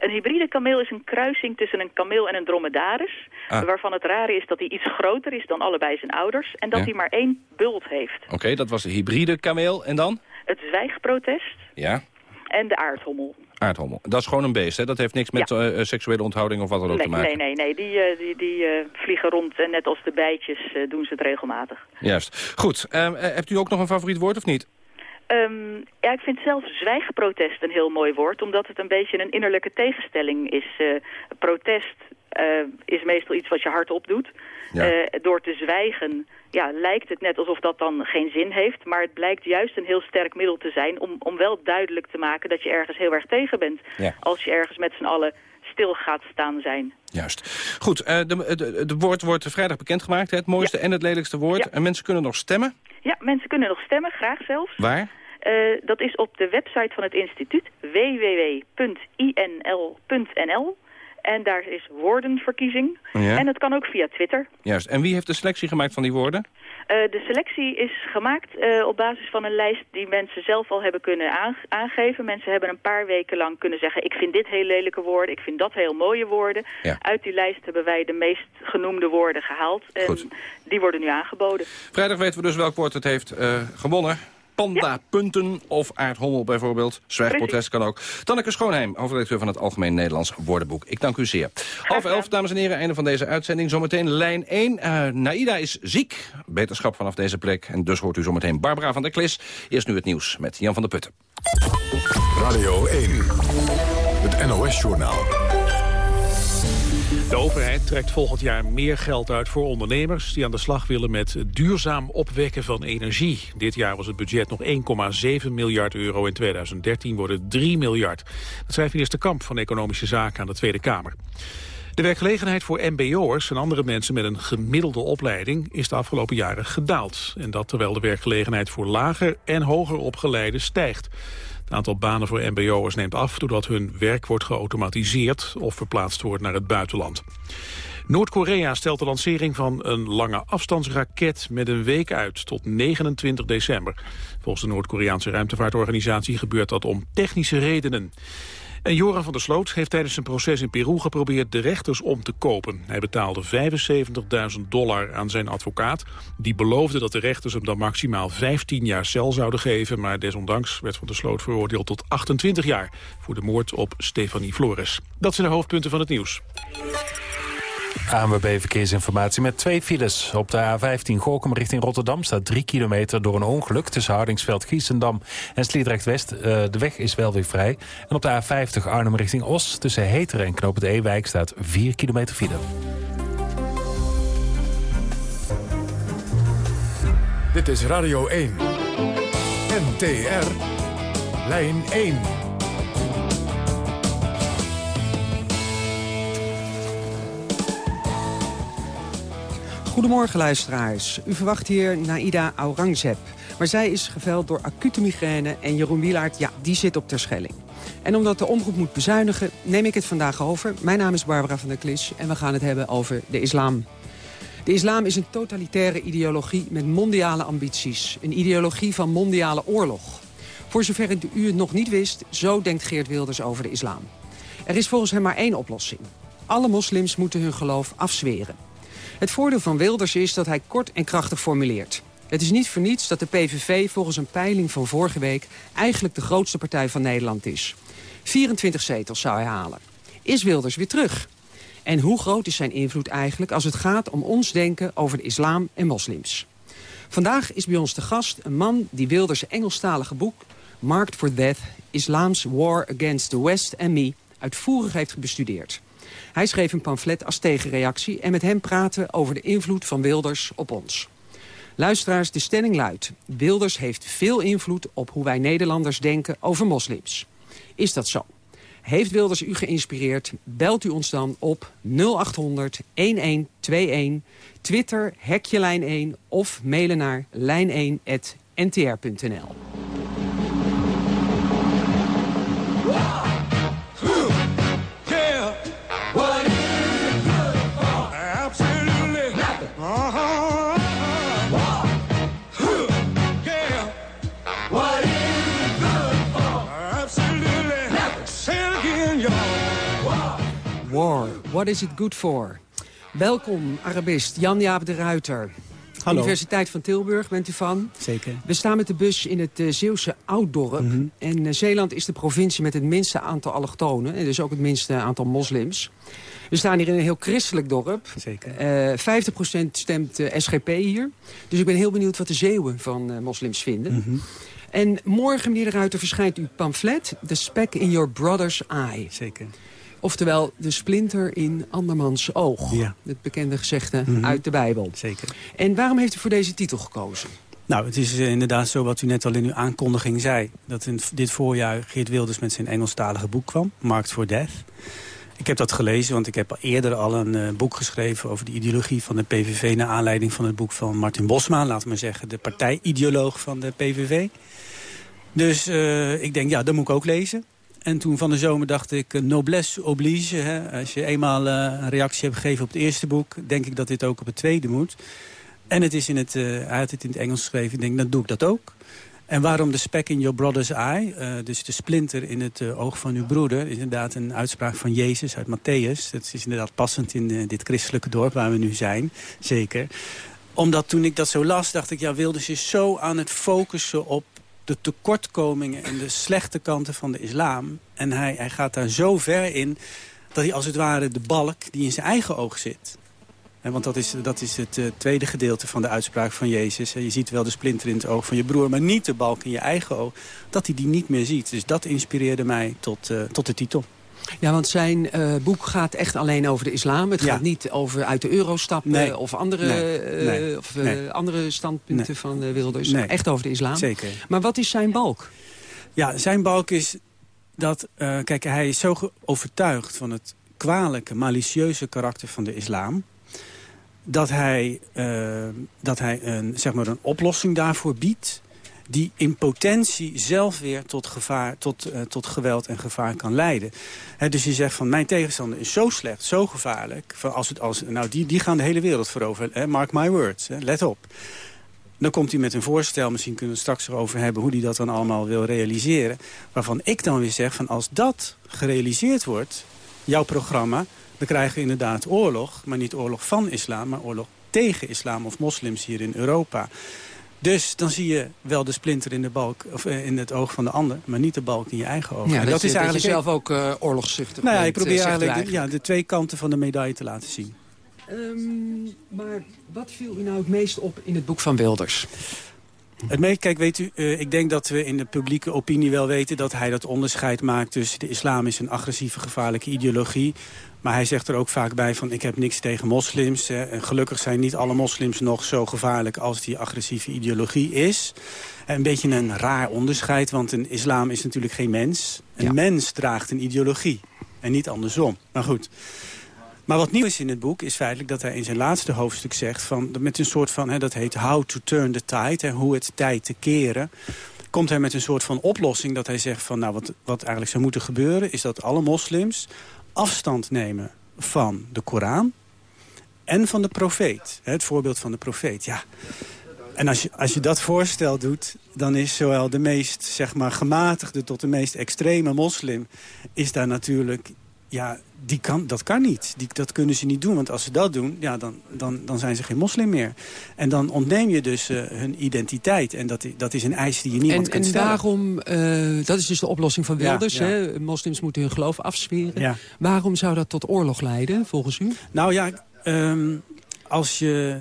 Een hybride kameel is een kruising tussen een kameel en een dromedaris. Ah. Waarvan het rare is dat hij iets groter is dan allebei zijn ouders. En dat Ja. hij maar één bult heeft. Oké, dat was de hybride kameel. En dan? Het zwijgprotest Ja, en de aardhommel. aardhommel. Dat is gewoon een beest, hè? Dat heeft niks met Ja. uh, seksuele onthouding of wat dan ook Nee, te maken. nee, nee, nee. Die, uh, die, die uh, vliegen rond en net als de bijtjes doen ze het regelmatig. Juist. Goed. Um, hebt u ook nog een favoriet woord of niet? Um, ja, ik vind zelf zwijgprotest een heel mooi woord, omdat het een beetje een innerlijke tegenstelling is. Protest is meestal iets wat je hardop doet. Ja. Door te zwijgen ja, lijkt het net alsof dat dan geen zin heeft, maar het blijkt juist een heel sterk middel te zijn om, om wel duidelijk te maken dat je ergens heel erg tegen bent. Ja. Als je ergens met z'n allen stil gaat staan zijn. Juist. Goed, uh, de, de, de woord wordt vrijdag bekendgemaakt, hè? het mooiste ja. en het lelijkste woord. Ja. En mensen kunnen nog stemmen? Ja, mensen kunnen nog stemmen, graag zelfs. Waar? Uh, dat is op de website van het instituut www.inl.nl. En daar is woordenverkiezing. Ja. En het kan ook via Twitter. Juist. En wie heeft de selectie gemaakt van die woorden? Uh, de selectie is gemaakt uh, op basis van een lijst die mensen zelf al hebben kunnen aange aangeven. Mensen hebben een paar weken lang kunnen zeggen... ik vind dit heel lelijke woorden, ik vind dat heel mooie woorden. Ja. Uit die lijst hebben wij de meest genoemde woorden gehaald. En Goed. die worden nu aangeboden. Vrijdag weten we dus welk woord het heeft uh, gewonnen. Panda, ja. punten of aardhommel bijvoorbeeld. Zwijgprotest kan ook. Tanneke Schoonheim, hoofdredacteur van het Algemeen Nederlands Woordenboek. Ik dank u zeer. Half elf, dames en heren, einde van deze uitzending. Zometeen lijn 1. Uh, Naida is ziek. Beterschap vanaf deze plek. En dus hoort u zometeen Barbara van der Klis. Eerst nu het nieuws met Jan van der Putten. Radio 1. Het NOS-journaal. De overheid trekt volgend jaar meer geld uit voor ondernemers... die aan de slag willen met duurzaam opwekken van energie. Dit jaar was het budget nog 1,7 miljard euro. In 2013 wordt het 3 miljard. Dat schrijft minister Kamp van Economische Zaken aan de Tweede Kamer. De werkgelegenheid voor mbo'ers en andere mensen met een gemiddelde opleiding is de afgelopen jaren gedaald. En dat terwijl de werkgelegenheid voor lager en hoger opgeleiden stijgt. Het aantal banen voor mbo'ers neemt af doordat hun werk wordt geautomatiseerd of verplaatst wordt naar het buitenland. Noord-Korea stelt de lancering van een lange afstandsraket met een week uit tot 29 december. Volgens de Noord-Koreaanse ruimtevaartorganisatie gebeurt dat om technische redenen. En Joran van der Sloot heeft tijdens zijn proces in Peru geprobeerd de rechters om te kopen. Hij betaalde 75.000 dollar aan zijn advocaat. Die beloofde dat de rechters hem dan maximaal 15 jaar cel zouden geven. Maar desondanks werd van der Sloot veroordeeld tot 28 jaar... voor de moord op Stefanie Flores. Dat zijn de hoofdpunten van het nieuws. ANWB Verkeersinformatie met twee files. Op de A15 Gorkum richting Rotterdam staat 3 kilometer door een ongeluk... tussen Hardingsveld, Giesendam en Sliedrecht-West. Uh, de weg is wel weer vrij. En op de A50 Arnhem richting Os tussen Heteren en Knoop het Ewijk... staat 4 kilometer file. Dit is Radio 1. NTR. Lijn 1. Goedemorgen luisteraars. U verwacht hier Naida Aurangzeb. Maar zij is geveld door acute migraine en Jeroen Wielaert, ja, die zit op Terschelling. En omdat de omroep moet bezuinigen, neem ik het vandaag over. Mijn naam is Barbara van der Klis en we gaan het hebben over de islam. De islam is een totalitaire ideologie met mondiale ambities. Een ideologie van mondiale oorlog. Voor zover u het nog niet wist, zo denkt Geert Wilders over de islam. Er is volgens hem maar één oplossing. Alle moslims moeten hun geloof afzweren. Het voordeel van Wilders is dat hij kort en krachtig formuleert. Het is niet voor niets dat de PVV volgens een peiling van vorige week... eigenlijk de grootste partij van Nederland is. 24 zetels zou hij halen. Is Wilders weer terug? En hoe groot is zijn invloed eigenlijk als het gaat om ons denken over de islam en moslims? Vandaag is bij ons de gast een man die Wilders' Engelstalige boek... Marked for Death, Islam's War Against the West and Me... uitvoerig heeft bestudeerd. Hij schreef een pamflet als tegenreactie en met hem praten over de invloed van Wilders op ons. Luisteraars, de stelling luidt. Wilders heeft veel invloed op hoe wij Nederlanders denken over moslims. Is dat zo? Heeft Wilders u geïnspireerd? Belt u ons dan op 0800 1121, Twitter, hekje lijn 1 of mailen naar lijn1.ntr.nl. what is it good for? Welkom, Arabist Jan-Jaap de Ruiter. Hallo. Universiteit van Tilburg bent u van. Zeker. We staan met de bus in het uh, Zeeuwse Ouddorp. Mhm. En uh, Zeeland is de provincie met het minste aantal allochtonen. En dus ook het minste aantal moslims. We staan hier in een heel christelijk dorp. Zeker. Uh, 50% stemt SGP hier. Dus ik ben heel benieuwd wat de Zeeuwen van moslims vinden. Mhm. En morgen, meneer de Ruiter, verschijnt uw pamflet... The Speck in Your Brother's Eye. Zeker. Oftewel, de splinter in andermans oog. Ja. Het bekende gezegde Mhm. uit de Bijbel. Zeker. En waarom heeft u voor deze titel gekozen? Nou, het is eh, inderdaad zo wat u net al in uw aankondiging zei. Dat in dit voorjaar Geert Wilders met zijn Engelstalige boek kwam. Marked for Death. Ik heb dat gelezen, want ik heb al eerder al een eh, boek geschreven... over de ideologie van de PVV... naar aanleiding van het boek van Martin Bosma. Laten we zeggen, de partijideoloog van de PVV. Dus eh, ik denk, ja, dat moet ik ook lezen. En toen van de zomer dacht ik, eh, noblesse oblige. Hè? Als je eenmaal eh, een reactie hebt gegeven op het eerste boek... denk ik dat dit ook op het tweede moet. En het is in het, eh, hij had het in het Engels geschreven. Ik denk, dan doe ik dat ook. En waarom de speck in your brother's eye? dus de splinter in het oog van uw broeder... is inderdaad een uitspraak van Jezus uit Matthäus. Dat is inderdaad passend in dit christelijke dorp waar we nu zijn. Zeker. Omdat toen ik dat zo las, dacht ik... ja, Wilders is zo aan het focussen op de tekortkomingen... en de slechte kanten van de islam. En hij, hij gaat daar zo ver in... dat hij als het ware de balk die in zijn eigen oog zit... Hè, want dat is, dat is het eh, tweede gedeelte van de uitspraak van Jezus. Je ziet wel de splinter in het oog van je broer, maar niet de balk in je eigen oog. Dat hij die niet meer ziet. Dus dat inspireerde mij tot, eh, tot de titel. Ja, want zijn eh, boek gaat echt alleen over de islam. Het Ja. gaat niet over uit de euro stappen Nee. of andere, Nee. eh. Of, eh, andere standpunten van Wilders. Nee. Echt over de islam. Zeker. Maar wat is zijn balk? Ja, zijn balk is dat... kijk, hij is zo overtuigd van het kwalijke, malicieuze karakter van de islam... dat hij, dat hij een, zeg maar een oplossing daarvoor biedt... die in potentie zelf weer tot, gevaar, tot, eh, tot geweld en gevaar kan leiden. Dus je zegt van mijn tegenstander is zo slecht, zo gevaarlijk... Van als het, als, nou, die, die gaan de hele wereld. Hè, mark my words, let op. Dan komt hij met een voorstel, misschien kunnen we het straks erover hebben... hoe hij dat dan allemaal wil realiseren. Waarvan ik dan weer zeg, van als dat gerealiseerd wordt, jouw programma... dan krijgen we inderdaad oorlog, maar niet oorlog van islam... maar oorlog tegen islam of moslims hier in Europa. Dus dan zie je wel de splinter in, de balk, of eh, in het oog van de ander... maar niet de balk in je eigen oog. Ja, En dat, is je, dat je eigenlijk zelf ook uh, oorlogszuchtig nou ja, ik probeer eh, u eigenlijk, de, ja, de twee kanten van de medaille te laten zien. Ehm, maar wat viel u nou het meest op in het boek van Wilders? Het kijk, weet u, uh, ik denk dat we in de publieke opinie wel weten... dat hij dat onderscheid maakt tussen de islam is een agressieve, gevaarlijke ideologie... Maar hij zegt er ook vaak bij van ik heb niks tegen moslims. Hè. En gelukkig zijn niet alle moslims nog zo gevaarlijk als die agressieve ideologie is. Een beetje een raar onderscheid, want een islam is natuurlijk geen mens. Een ja. mens draagt een ideologie en niet andersom. Maar goed. Maar wat nieuw is in het boek is feitelijk dat hij in zijn laatste hoofdstuk zegt... Van, met een soort van, hè, dat heet how to turn the tide, hè, hoe het tijd te keren komt hij met een soort van oplossing dat hij zegt van... nou, wat, wat eigenlijk zou moeten gebeuren is dat alle moslims afstand nemen van de Koran en van de profeet. Het voorbeeld van de profeet, ja. En als je, als je dat voorstel doet, dan is zowel de meest zeg maar, gematigde tot de meest extreme moslim... is daar natuurlijk ja, die kan, dat kan niet. Die, dat kunnen ze niet doen. Want als ze dat doen, ja, dan, dan, dan zijn ze geen moslim meer. En dan ontneem je dus uh, hun identiteit. En dat, dat is een eis die je niemand en, kunt en stellen. waarom, uh, dat is dus de oplossing van Wilders. Ja, ja. Hè? Moslims moeten hun geloof afsweren. Ja. Waarom zou dat tot oorlog leiden, volgens u? Nou ja, um, als je...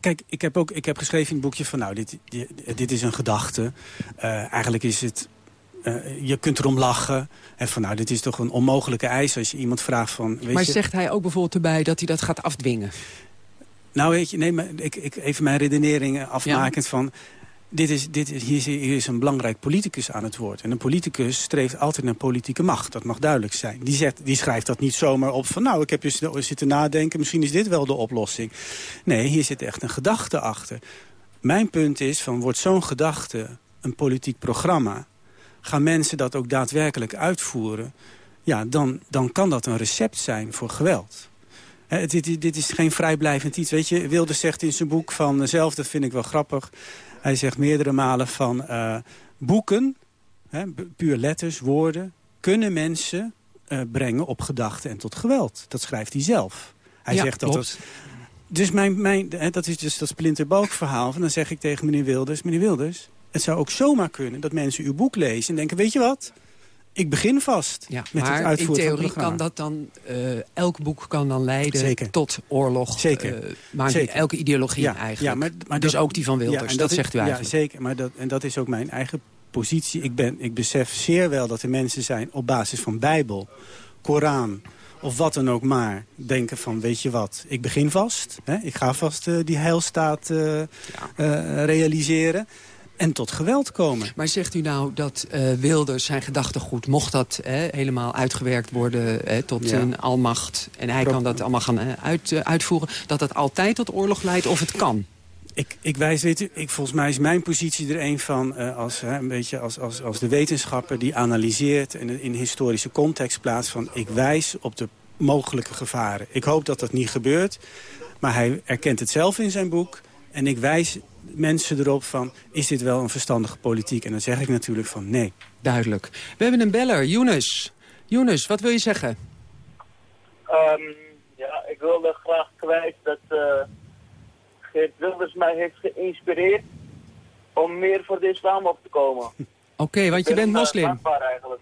Kijk, ik heb, ook, ik heb geschreven in het boekje van... nou, dit, dit, dit is een gedachte. Uh, eigenlijk is het uh, je kunt erom lachen. En van nou, dit is toch een onmogelijke eis als je iemand vraagt van... Weet maar je, zegt hij ook bijvoorbeeld erbij dat hij dat gaat afdwingen? Nou weet je, nee, maar ik, ik even mijn redeneringen afmakend ja. van... Dit is, dit is, hier, is, hier is een belangrijk politicus aan het woord. En een politicus streeft altijd naar politieke macht. Dat mag duidelijk zijn. Die, zegt, die schrijft dat niet zomaar op van... nou, ik heb eens zitten nadenken, misschien is dit wel de oplossing. Nee, hier zit echt een gedachte achter. Mijn punt is, van wordt zo'n gedachte een politiek programma gaan mensen dat ook daadwerkelijk uitvoeren... ja, dan, dan kan dat een recept zijn voor geweld. He, dit, dit, is geen vrijblijvend iets. Weet je, Wilders zegt in zijn boek van zelf, dat vind ik wel grappig... hij zegt meerdere malen van uh, boeken, he, puur letters, woorden... kunnen mensen uh, brengen op gedachten en tot geweld. Dat schrijft hij zelf. Hij ja, zegt dat klopt. Dus mijn, mijn, dat is dus dat splinterbalk verhaal. Van dan zeg ik tegen meneer Wilders... meneer Wilders, het zou ook zomaar kunnen dat mensen uw boek lezen en denken... weet je wat, ik begin vast ja, met maar het uitvoeren in theorie kan dat dan... Uh, elk boek kan dan leiden Zeker. tot oorlog. Zeker. Uh, maar zeker. elke ideologie ja, eigenlijk. Ja, maar, maar dus dat, ook die van Wilders, ja, dat, dat, zegt u eigenlijk. Ja, zeker. Maar dat, en dat is ook mijn eigen positie. Ik, ben, ik besef zeer wel dat er mensen zijn op basis van Bijbel, Koran of wat dan ook maar, denken van, weet je wat, ik begin vast. Hè? Ik ga vast uh, die heilstaat ja. realiseren. En tot geweld komen. Maar zegt u nou dat Wilders zijn gedachtegoed... mocht dat helemaal uitgewerkt worden tot Ja. een almacht... en hij Pro- kan dat allemaal gaan uit, uitvoeren... dat dat altijd tot oorlog leidt of het kan? Ik, ik wijs, weet u, ik, volgens mij is mijn positie er een van... eh, als, hè, een beetje als, als, als de wetenschapper die analyseert... en in historische context plaatst van... ik wijs op de mogelijke gevaren. Ik hoop dat dat niet gebeurt. Maar hij erkent het zelf in zijn boek. En ik wijs mensen erop van... is dit wel een verstandige politiek? En dan zeg ik natuurlijk van nee. Duidelijk. We hebben een beller, Younes. Younes, wat wil je zeggen? Um, ja, ik wilde graag kwijt dat uh, Geert Wilders mij heeft geïnspireerd om meer voor de islam op te komen. Oké, okay, want je ben, bent moslim. Uh, dankbaar eigenlijk.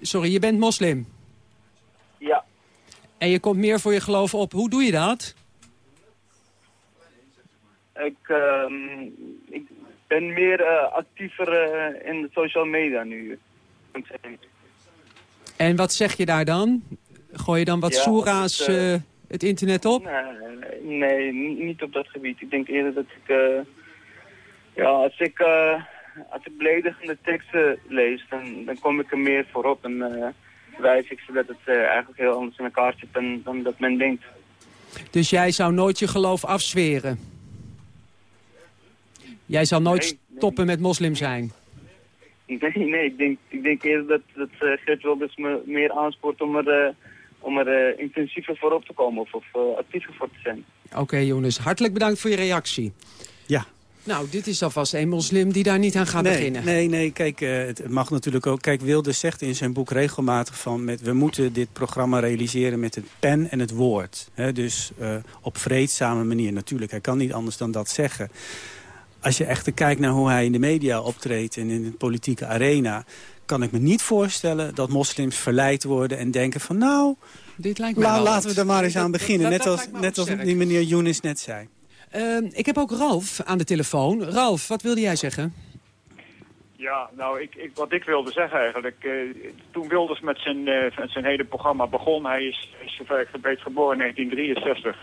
Sorry, je bent moslim. Ja. En je komt meer voor je geloof op. Hoe doe je dat? Ik, uh, ik ben meer uh, actiever uh, in de social media nu. En wat zeg je daar dan? Gooi je dan wat ja, soera's het, uh, het, internet op? Nee, nee, niet op dat gebied. Ik denk eerder dat ik... eh, ja, als ik, als ik beledigende teksten lees, dan, dan kom ik er meer voor op. En wijs ik ze dat het eigenlijk heel anders in elkaar zit dan, dan dat men denkt. Dus jij zou nooit je geloof afzweren? Jij zal nooit nee, nee. stoppen met moslim zijn? Nee, nee, ik denk, ik denk eerder dat, dat uh, Geert Wilders me meer aanspoort om er, uh, om er uh, intensiever voor op te komen of, of actiever voor te zijn. Oké, okay, Jonas. Hartelijk bedankt voor je reactie. Ja. Nou, dit is alvast een moslim die daar niet aan gaat nee, beginnen. Nee, nee, kijk, uh, het mag natuurlijk ook... Kijk, Wilders zegt in zijn boek regelmatig van... Met, we moeten dit programma realiseren met het pen en het woord. He, dus uh, op vreedzame manier. Natuurlijk, hij kan niet anders dan dat zeggen. Als je echt kijkt naar hoe hij in de media optreedt... en in de politieke arena... kan ik me niet voorstellen dat moslims verleid worden en denken van... nou, Dit lijkt me la, wel laten we er maar eens aan Dat- beginnen. dat- net als, net als sterk. die meneer Younes net zei. Ehm, ik heb ook Ralf aan de telefoon. Ralf, wat wilde jij zeggen? Ja, nou, ik, ik, wat ik wilde zeggen eigenlijk. eh, toen Wilders met zijn, eh, met zijn hele programma begon, hij is, is zover ik weet geboren in 1963.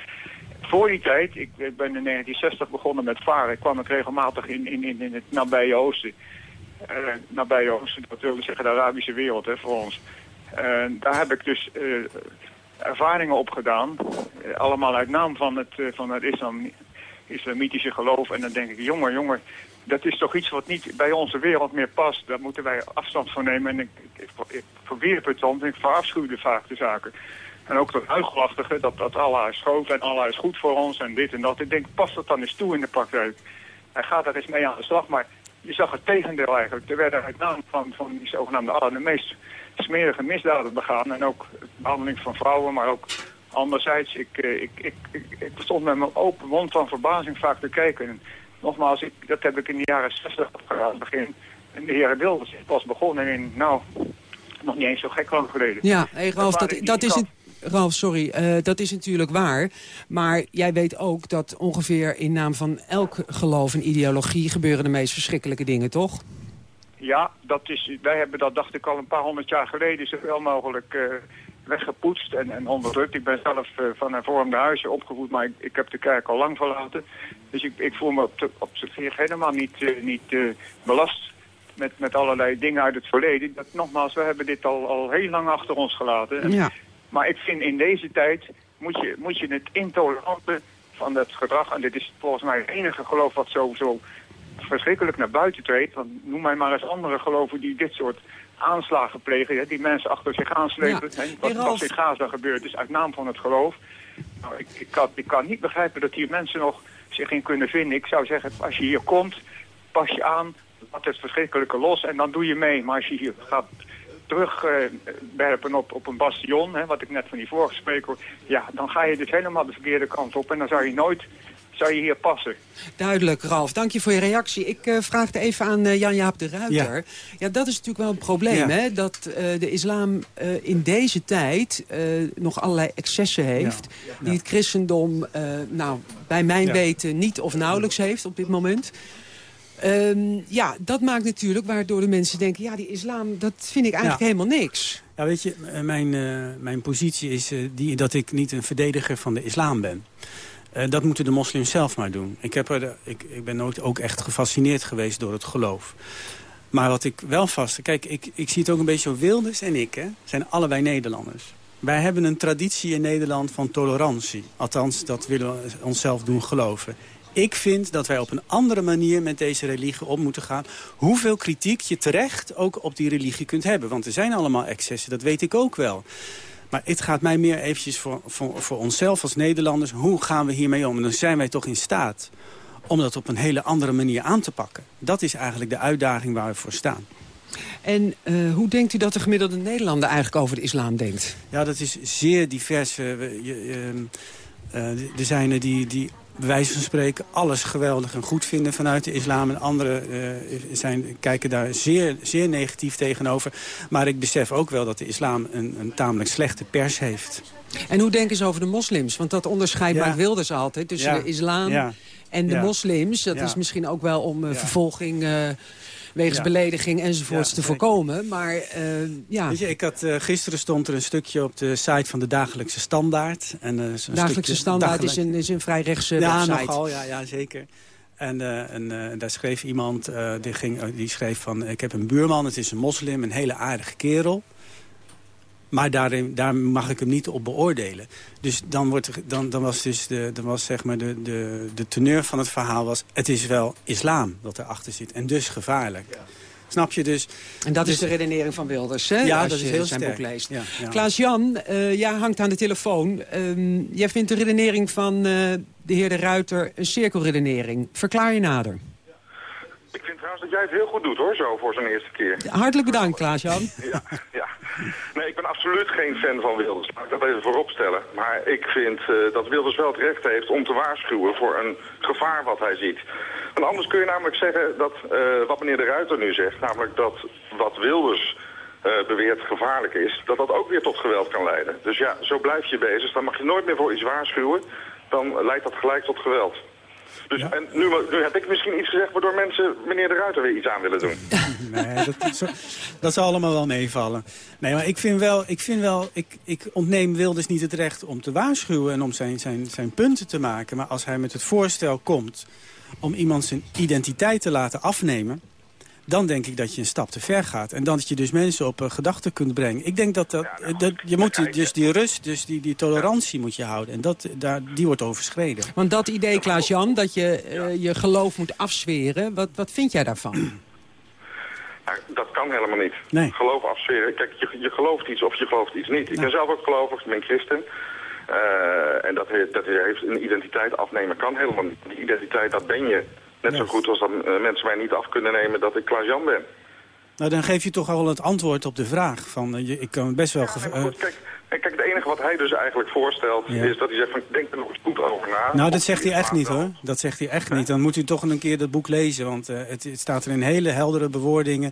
Voor die tijd, ik, ik ben in 1960 begonnen met varen, kwam ik regelmatig in, in, in, het nabije oosten. Eh nabije oosten, dat wil zeggen de Arabische wereld hè, voor ons. Daar heb ik dus eh, ervaringen op gedaan, eh, allemaal uit naam van het, van het islam, islamitische geloof. En dan denk ik, jongen, jongen, dat is toch iets wat niet bij onze wereld meer past. Daar moeten wij afstand van nemen. En ik, ik, ik het dan, ik verafschuwde vaak de zaken. En ook dat huigelachtige, dat, dat Allah is groot en Allah is goed voor ons en dit en dat. Ik denk, past dat dan eens toe in de praktijk? Hij gaat daar eens mee aan de slag, maar je zag het tegendeel eigenlijk. Er werden uit naam van, van die zogenaamde Allah de meest smerige misdaden begaan. En ook de behandeling van vrouwen, maar ook anderzijds. Ik, eh, ik, ik, ik, ik stond met mijn open mond van verbazing vaak te kijken. En nogmaals, ik, dat heb ik in de jaren 60 gedaan, begin. En de heer Wilders is pas begonnen in, nou, nog niet eens zo gek lang geleden. Ja, Dat dat, dat is een, Ralf, sorry, eh, dat is natuurlijk waar. Maar jij weet ook dat ongeveer in naam van elk geloof en ideologie... gebeuren de meest verschrikkelijke dingen, toch? Ja, dat is, wij hebben dat, dacht ik, al een paar honderd jaar geleden zoveel mogelijk eh, weggepoetst en, en onderdrukt. Ik ben zelf eh, van hervormde huizen opgevoed, maar ik, ik heb de kerk al lang verlaten. Dus ik, ik voel me op, de, op zich helemaal niet, niet belast met, met allerlei dingen uit het verleden. Dat, nogmaals, we hebben dit al, al heel lang achter ons gelaten. En- Ja. Maar ik vind in deze tijd moet je, moet je het intolerante van dat gedrag... en dit is volgens mij het enige geloof wat zo, zo verschrikkelijk naar buiten treedt. Want noem mij maar eens andere geloven die dit soort aanslagen plegen. Hè, die mensen achter zich aanslepen. Ja. Wat, wat in Gaza gebeurt is uit naam van het geloof. Nou, ik, ik, kan, ik kan niet begrijpen dat hier mensen nog zich in kunnen vinden. Ik zou zeggen, als je hier komt, pas je aan, laat het verschrikkelijke los en dan doe je mee. Maar als je hier gaat terugwerpen op, op een bastion, hè, wat ik net van die vorige spreker, ja, dan ga je dus helemaal de verkeerde kant op en dan zou je nooit, zou je hier passen. Duidelijk, Ralf. Dank je voor je reactie. Ik eh vraagde even aan eh, Jan-Jaap de Ruiter. Ja. Ja. dat is natuurlijk wel een probleem, Ja. hè? Dat eh, de islam eh, in deze tijd eh, nog allerlei excessen heeft... die het christendom, eh, nou, bij mijn Ja. weten, niet of nauwelijks heeft op dit moment... Ehm, ja, dat maakt natuurlijk waardoor de mensen denken... ja, die islam, dat vind ik eigenlijk Ja. helemaal niks. Ja, weet je, eh, mijn, eh, mijn positie is eh, die, dat ik niet een verdediger van de islam ben. Dat moeten de moslims zelf maar doen. Ik, heb er, ik, ik ben ook, ook echt gefascineerd geweest door het geloof. Maar wat ik wel vast... Kijk, ik, ik zie het ook een beetje zo. Wilders en ik hè, zijn allebei Nederlanders. Wij hebben een traditie in Nederland van tolerantie. Althans, dat willen we onszelf doen geloven. Ik vind dat wij op een andere manier met deze religie om moeten gaan. Hoeveel kritiek je terecht ook op die religie kunt hebben. Want er zijn allemaal excessen, dat weet ik ook wel. Maar het gaat mij meer eventjes voor, voor, voor onszelf als Nederlanders. Hoe gaan we hiermee om? En dan zijn wij toch in staat om dat op een hele andere manier aan te pakken. Dat is eigenlijk de uitdaging waar we voor staan. En eh, hoe denkt u dat de gemiddelde Nederlander eigenlijk over de islam denkt? Ja, dat is zeer divers. Eh, je- ehm, eh, er zijn er die, die bij wijze van spreken alles geweldig en goed vinden vanuit de islam. En anderen eh, zijn, kijken daar zeer, zeer negatief tegenover. Maar ik besef ook wel dat de islam een, een tamelijk slechte pers heeft. En hoe denken ze over de moslims? Want dat onderscheidt Ja. maakt Wilders altijd tussen Ja. de islam Ja. en de moslims. Dat is misschien ook wel om eh, vervolging eh, wegens Ja. belediging enzovoorts Ja, te voorkomen. Maar eh, ja, Weet je, ik had, eh, gisteren stond er een stukje op de site van de Dagelijkse Standaard. En, zo'n dagelijkse stukje- standaard is een, is een vrij rechtse ja, website. nogal, ja, ja, zeker. En, en daar schreef iemand, die, ging, die schreef van... ik heb een buurman, het is een moslim, een hele aardige kerel. Maar daarin, daar mag ik hem niet op beoordelen. Dus dan, wordt er, dan, dan was, dus de, dan was zeg maar de, de, de teneur van het verhaal was... het is wel islam dat erachter zit en dus gevaarlijk. Snap je dus? En dat dus- is de redenering van Wilders, hè? Ja, als dat je is heel zijn sterk. boek leest. Ja, ja. Klaas-Jan, eh, jij hangt aan de telefoon. Ehm, jij vindt de redenering van, eh, de heer De Ruiter een cirkelredenering. Verklaar je nader. Ik vind trouwens dat jij het heel goed doet hoor, zo voor zo'n eerste keer. Hartelijk bedankt, Klaas-Jan. Ja, ja. Nee, ik ben absoluut geen fan van Wilders. Laat ik dat even voorop stellen. Maar ik vind eh, dat Wilders wel het recht heeft om te waarschuwen voor een gevaar wat hij ziet. En anders kun je namelijk zeggen dat eh, wat meneer De Ruiter nu zegt, namelijk dat wat Wilders eh, beweert gevaarlijk is, dat dat ook weer tot geweld kan leiden. Dus ja, zo blijf je bezig. Dan mag je nooit meer voor iets waarschuwen. Dan leidt dat gelijk tot geweld. Dus en nu, nu heb ik misschien iets gezegd waardoor mensen meneer De Ruiter weer iets aan willen doen. Nee, dat, zo- dat zal allemaal wel meevallen. Nee, maar ik vind wel, ik, vind wel ik, ik ontneem Wilders niet het recht om te waarschuwen... en om zijn, zijn, zijn punten te maken. Maar als hij met het voorstel komt om iemand zijn identiteit te laten afnemen... dan denk ik dat je een stap te ver gaat. En dan dat je dus mensen op uh, gedachten kunt brengen. Ik denk dat, dat, dat je moet dus die rust, dus die, die tolerantie moet je houden. En dat, daar, die wordt overschreden. Want dat idee, Klaas-Jan, dat je eh, je geloof moet afzweren... Wat, wat vind jij daarvan? Nou, dat kan helemaal niet. Nee. Geloof afsferen. Kijk, je, je gelooft iets of je gelooft iets niet. Ik ben zelf ook gelovig, ik ben christen. Eh, en dat, dat heeft een identiteit afnemen kan helemaal niet. Die identiteit, dat ben je. Net zo goed als dat eh, mensen mij niet af kunnen nemen dat ik Klaas-Jan ben. Nou, dan geef je toch al het antwoord op de vraag. Van, eh, je, ik kan best wel... En kijk, het enige wat hij dus eigenlijk voorstelt... Ja. is dat hij zegt van, denk er nog eens goed over na. Nou, dat zegt hij echt niet hoor. Dat zegt hij echt niet. Dan moet u toch een keer dat boek lezen. Want eh, het, het staat er in hele heldere bewoordingen.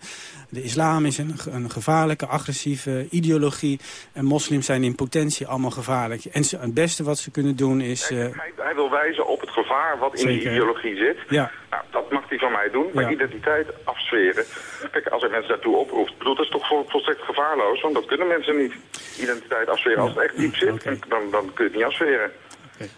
De islam is een, een gevaarlijke, agressieve ideologie. En moslims zijn in potentie allemaal gevaarlijk. En ze, het beste wat ze kunnen doen is... eh, Hij, hij wil wijzen op het gevaar wat in die ideologie zit. ja, Nou, dat mag hij van mij doen, maar Ja. identiteit afsferen. Kijk, als hij mensen daartoe oproept, bedoel, dat is toch vol- volstrekt gevaarloos, want dat kunnen mensen niet. Identiteit afsferen. Als het echt diep zit, dan, dan kun je het niet afsferen.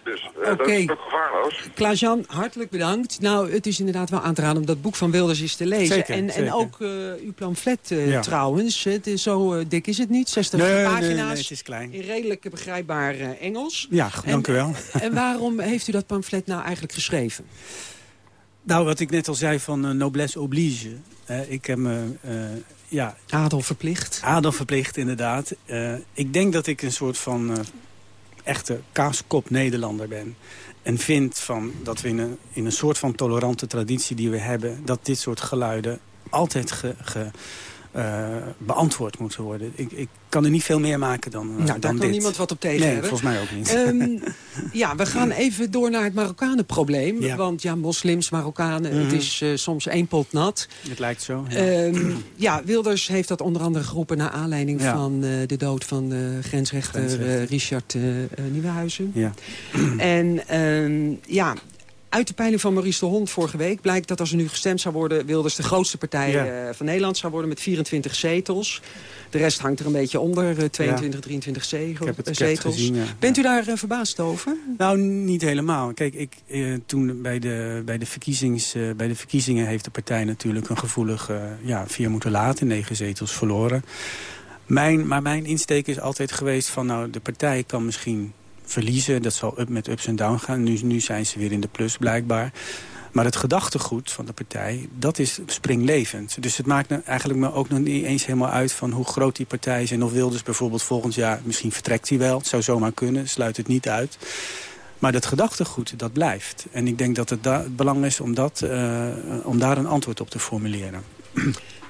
Dus eh, dat Oké. is toch gevaarloos. Klaas-Jan, hartelijk bedankt. Nou, het is inderdaad wel aan te raden om dat boek van Wilders eens te lezen. Zeker, en, en ook eh, uw pamflet eh, Ja. trouwens. Het is zo eh, dik is het niet, 60 Nee, nee, pagina's. nee, het is klein. In redelijk begrijpbaar eh, Engels. ja En- dank u wel. En waarom heeft u dat pamflet nou eigenlijk geschreven? Nou, wat ik net al zei van eh, noblesse oblige. Eh, ik heb me... ja, Adel verplicht. Adel verplicht, inderdaad. Eh, ik denk dat ik een soort van eh, echte kaaskop Nederlander ben. En vind van dat we in een, in een soort van tolerante traditie die we hebben... dat dit soort geluiden altijd ge, ge- beantwoord moeten worden. Ik, ik kan er niet veel meer maken dan, eh, Nou, daar dan kan dit. niemand wat op tegen nee, hebben. volgens mij ook niet. Ehm, ja, we gaan even door naar het Marokkanenprobleem. Ja. Want ja, moslims, Marokkanen, het Mhm. is eh, soms één pot nat. Het lijkt zo. ja. Ehm, ja, Wilders heeft dat onder andere geroepen... naar aanleiding Ja. van eh, de dood van de grensrechter, Grensrechter. eh, Richard eh, eh, Nieuwenhuizen. ja. En ehm, ja, uit de peiling van Maurice de Hond vorige week... blijkt dat als er nu gestemd zou worden... Wilders de grootste partij Ja. eh, van Nederland zou worden met 24 zetels. De rest hangt er een beetje onder, eh, 22, 23 zegel- Ik heb het, ik heb het zetels. gezien, ja. Bent u daar eh, verbaasd over? Nou, niet helemaal. Kijk, ik, eh, toen bij de, bij, de verkiezings, eh, bij de verkiezingen heeft de partij natuurlijk een gevoelig eh, ja, vier moeten laten. Negen zetels verloren. Mijn, maar mijn insteek is altijd geweest van nou, de partij kan misschien verliezen. Dat zal up met ups en downs gaan. Nu, zijn ze weer in de plus blijkbaar. Maar het gedachtegoed van de partij, dat is springlevend. Dus het maakt eigenlijk me ook nog niet eens helemaal uit... van hoe groot die partij is. En of Wilders bijvoorbeeld volgend jaar... misschien vertrekt hij wel, het zou zomaar kunnen, sluit het niet uit. Maar dat gedachtegoed, dat blijft. En ik denk dat het, da het belang is om, dat, eh, om daar een antwoord op te formuleren.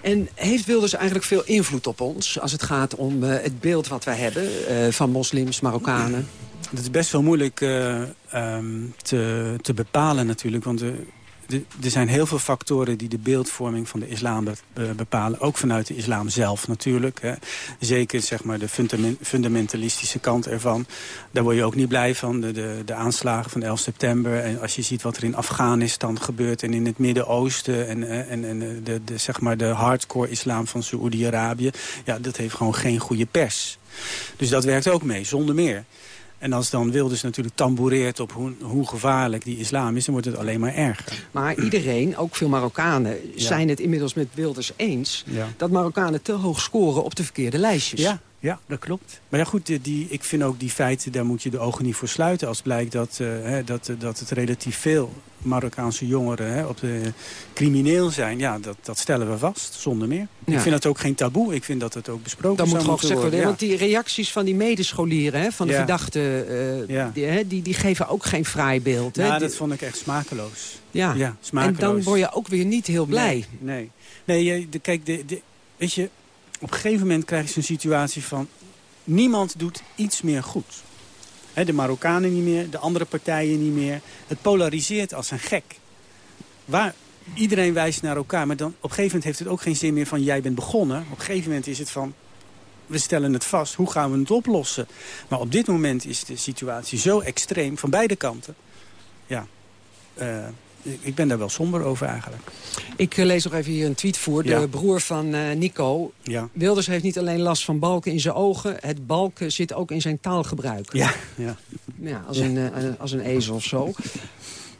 En heeft Wilders eigenlijk veel invloed op ons... als het gaat om eh, het beeld wat wij hebben eh, van moslims, Marokkanen? Dat is best wel moeilijk eh, ehm, te, te bepalen natuurlijk. Want er zijn heel veel factoren die de beeldvorming van de islam be- be- bepalen. Ook vanuit de islam zelf natuurlijk. Hè. Zeker zeg maar, de fundamen- fundamentalistische kant ervan. Daar word je ook niet blij van. De, de, de aanslagen van 11 september. En als je ziet wat er in Afghanistan gebeurt. En in het Midden-Oosten. En, eh, en, en de, de, de, zeg maar de hardcore islam van Saoedi-Arabië. Ja, dat heeft gewoon geen goede pers. Dus dat werkt ook mee, zonder meer. En als dan Wilders natuurlijk tamboureert op hoe, hoe gevaarlijk die islam is... dan wordt het alleen maar erger. Maar iedereen, ook veel Marokkanen, zijn het inmiddels met Wilders eens... Ja. dat Marokkanen te hoog scoren op de verkeerde lijstjes. Ja, Ja, dat klopt. Maar ja, goed, die- die, ik vind ook die feiten, daar moet je de ogen niet voor sluiten. Als blijkt dat, eh, hè, dat, dat het relatief veel Marokkaanse jongeren hè, op de crimineel zijn. Ja, dat, dat stellen we vast, zonder meer. Ja. Ik vind dat ook geen taboe. Ik vind dat het ook besproken Dat moet zou moeten worden. worden. Want die reacties van die medescholieren, hè, van de Ja. verdachten... eh, Ja. die, die, die geven ook geen fraai beeld. Ja, Die- dat vond ik echt smakeloos. ja. Ja, en smakeloos. dan word je ook weer niet heel blij. Nee, nee. nee je- de, kijk, de, de, weet je, op een gegeven moment krijg je zo'n situatie van... niemand doet iets meer goed. De Marokkanen niet meer, de andere partijen niet meer. Het polariseert als een gek. Waar, iedereen wijst naar elkaar, maar dan, op een gegeven moment heeft het ook geen zin meer van... jij bent begonnen. Op een gegeven moment is het van... we stellen het vast, hoe gaan we het oplossen? Maar op dit moment is de situatie zo extreem van beide kanten. Ja, eh, ik- ben daar wel somber over eigenlijk. Ik eh, lees nog even hier een tweet voor. De Ja. broer van eh, Nico. Ja. Wilders heeft niet alleen last van balken in zijn ogen. Het balken zit ook in zijn taalgebruik. Ja, ja. Ja, als, Een, eh, als een ezel of zo.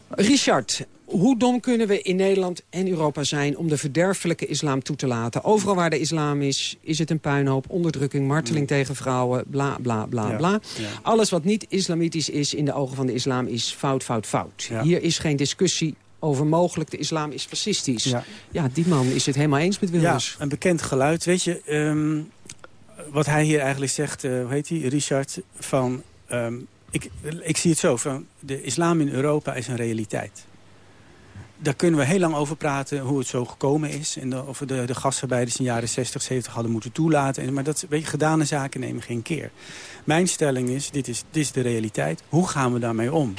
Richard, hoe dom kunnen we in Nederland en Europa zijn... om de verderfelijke islam toe te laten? Overal waar de islam is, is het een puinhoop. Onderdrukking, marteling tegen vrouwen, bla, bla, bla. Ja, bla. ja. Alles wat niet islamitisch is in de ogen van de islam is fout, fout, fout. Ja. Hier is geen discussie over mogelijk de islam is fascistisch. Ja. Ja, die man is het helemaal eens met Ja, Wilders. een bekend geluid. Weet je, ehm, wat hij hier eigenlijk zegt, eh, hoe heet hij, Richard, van... ehm, ik, ik zie het zo, van de islam in Europa is een realiteit. Daar kunnen we heel lang over praten hoe het zo gekomen is. En of we de, de gastarbeiders in de jaren 60, 70 hadden moeten toelaten. En, maar dat, weet je, gedane zaken nemen geen keer. Mijn stelling is dit, is, dit is de realiteit. Hoe gaan we daarmee om?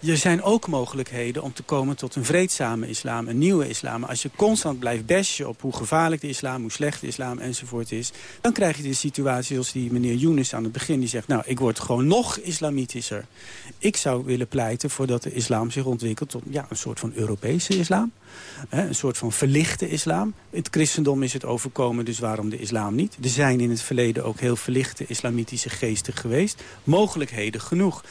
Er zijn ook mogelijkheden om te komen tot een vreedzame islam, een nieuwe islam. Als je constant blijft bashen op hoe gevaarlijk de islam, hoe slecht de islam enzovoort is... dan krijg je de situatie zoals die meneer Younes aan het begin. Die zegt, nou, ik word gewoon nog islamitischer. Ik zou willen pleiten voordat de islam zich ontwikkelt tot ja, een soort van Europese islam. Hè, een soort van verlichte islam. Het christendom is het overkomen, dus waarom de islam niet? Er zijn in het verleden ook heel verlichte islamitische geesten geweest. Mogelijkheden genoeg.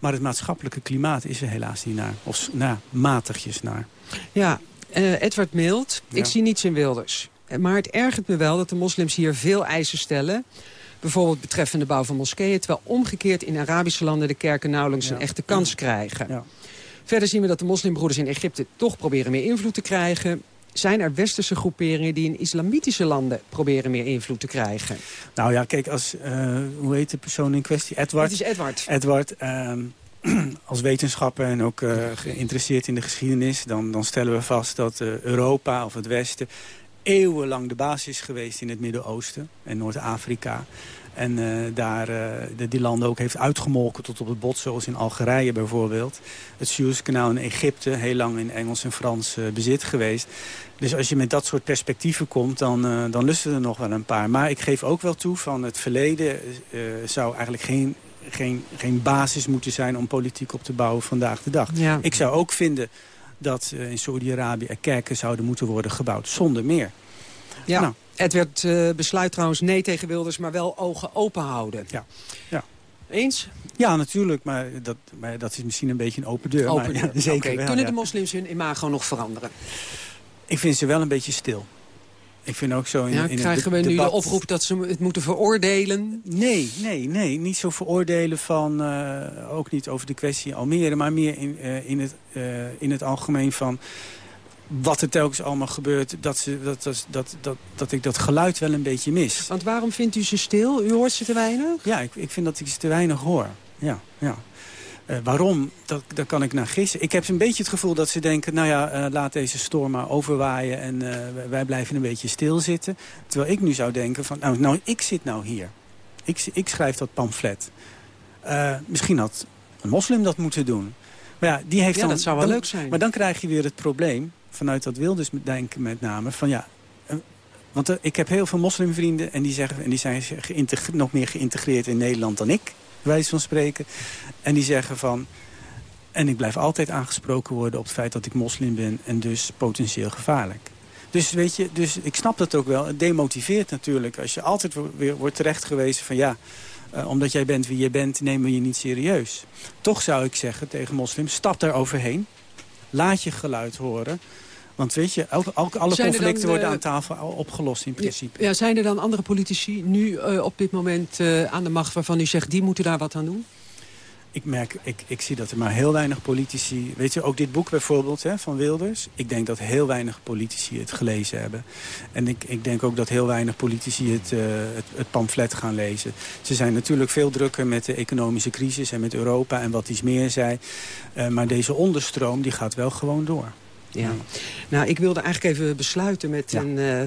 Maar het maatschappelijke klimaat is er helaas niet naar. Of nou, matigjes naar. Ja, eh, Edward Mild, Ja. ik zie niets in Wilders. Eh, Maar het ergert me wel dat de moslims hier veel eisen stellen. Bijvoorbeeld betreffende bouw van moskeeën. Terwijl omgekeerd in Arabische landen de kerken nauwelijks Ja. een echte kans krijgen. Ja. Verder zien we dat de moslimbroeders in Egypte toch proberen meer invloed te krijgen. Zijn er westerse groeperingen die in islamitische landen proberen meer invloed te krijgen? Nou ja, kijk, als, eh, hoe heet de persoon in kwestie? Edward. Het is Edward. Edward, ehm, als wetenschapper en ook eh, geïnteresseerd in de geschiedenis... dan, dan stellen we vast dat eh, Europa of het Westen eeuwenlang de basis is geweest in het Midden-Oosten en Noord-Afrika. En eh, daar eh, de, die landen ook heeft uitgemolken tot op het bot, zoals in Algerije bijvoorbeeld. Het Suezkanaal in Egypte, heel lang in Engels en Frans eh, bezit geweest. Dus als je met dat soort perspectieven komt, dan, dan lusten er nog wel een paar. Maar ik geef ook wel toe van het verleden zou eigenlijk geen, geen, geen basis moeten zijn om politiek op te bouwen vandaag de dag. Ja. Ik zou ook vinden dat in Saudi-Arabië er kerken zouden moeten worden gebouwd, zonder meer. Ja. Nou. Edward eh, besluit trouwens nee tegen Wilders, maar wel ogen open houden. Ja. ja. Eens? Ja, natuurlijk, maar dat, maar dat is misschien een beetje een open deur. Open maar, ja, zeker wel, Kunnen ja. de moslims hun imago nog veranderen? Ik vind ze wel een beetje stil. Ik vind ook zo in, Ja, in het krijgen we nu de oproep dat ze het moeten veroordelen? Nee, nee, nee. Niet zo veroordelen van, eh, ook niet over de kwestie Almere... maar meer in, eh, in, het, in het algemeen van wat er telkens allemaal gebeurt... Dat, ze, dat, dat, dat, dat, dat ik dat geluid wel een beetje mis. Want waarom vindt u ze stil? U hoort ze te weinig? Ja, ik, ik vind dat ik ze te weinig hoor. Ja, ja. Eh, waarom? Dat, daar kan ik naar gissen. Ik heb een beetje het gevoel dat ze denken... nou ja, eh, laat deze storm maar overwaaien... en eh, wij- blijven een beetje stilzitten. Terwijl ik nu zou denken van... nou, nou ik zit nou hier. Ik, ik schrijf dat pamflet. Misschien had een moslim dat moeten doen. Maar ja, die heeft Ja, dan, dat zou wel dan- leuk zijn. Maar dan krijg je weer het probleem... vanuit dat Wilders denken met name... van ja, eh, want ik heb heel veel moslimvrienden... en die, zeggen, en die zijn nog meer geïntegreerd in Nederland dan ik... wijze van spreken. En die zeggen van... en ik blijf altijd aangesproken worden op het feit dat ik moslim ben... en dus potentieel gevaarlijk. Dus weet je, dus ik snap dat ook wel. Het demotiveert natuurlijk als je altijd weer wordt terecht gewezen van... ja, eh, omdat jij bent wie je bent, nemen we je niet serieus. Toch zou ik zeggen tegen moslims, stap daar overheen. Laat je geluid horen. Want weet je, elke, elke- alle Zijn conflicten dan, worden eh, aan tafel opgelost in principe. Ja, zijn er dan andere politici nu eh, op dit moment eh, aan de macht... waarvan u zegt, die moeten daar wat aan doen? Ik merk, ik, ik zie dat er maar heel weinig politici... Weet je, ook dit boek bijvoorbeeld hè, van Wilders. Ik denk dat heel weinig politici het gelezen hebben. En ik, ik denk ook dat heel weinig politici het, eh, het, het pamflet gaan lezen. Ze zijn natuurlijk veel drukker met de economische crisis en met Europa... en wat iets meer zei. Eh, maar deze onderstroom die gaat wel gewoon door. Ja. Nou, ik wilde eigenlijk even besluiten met een, eh,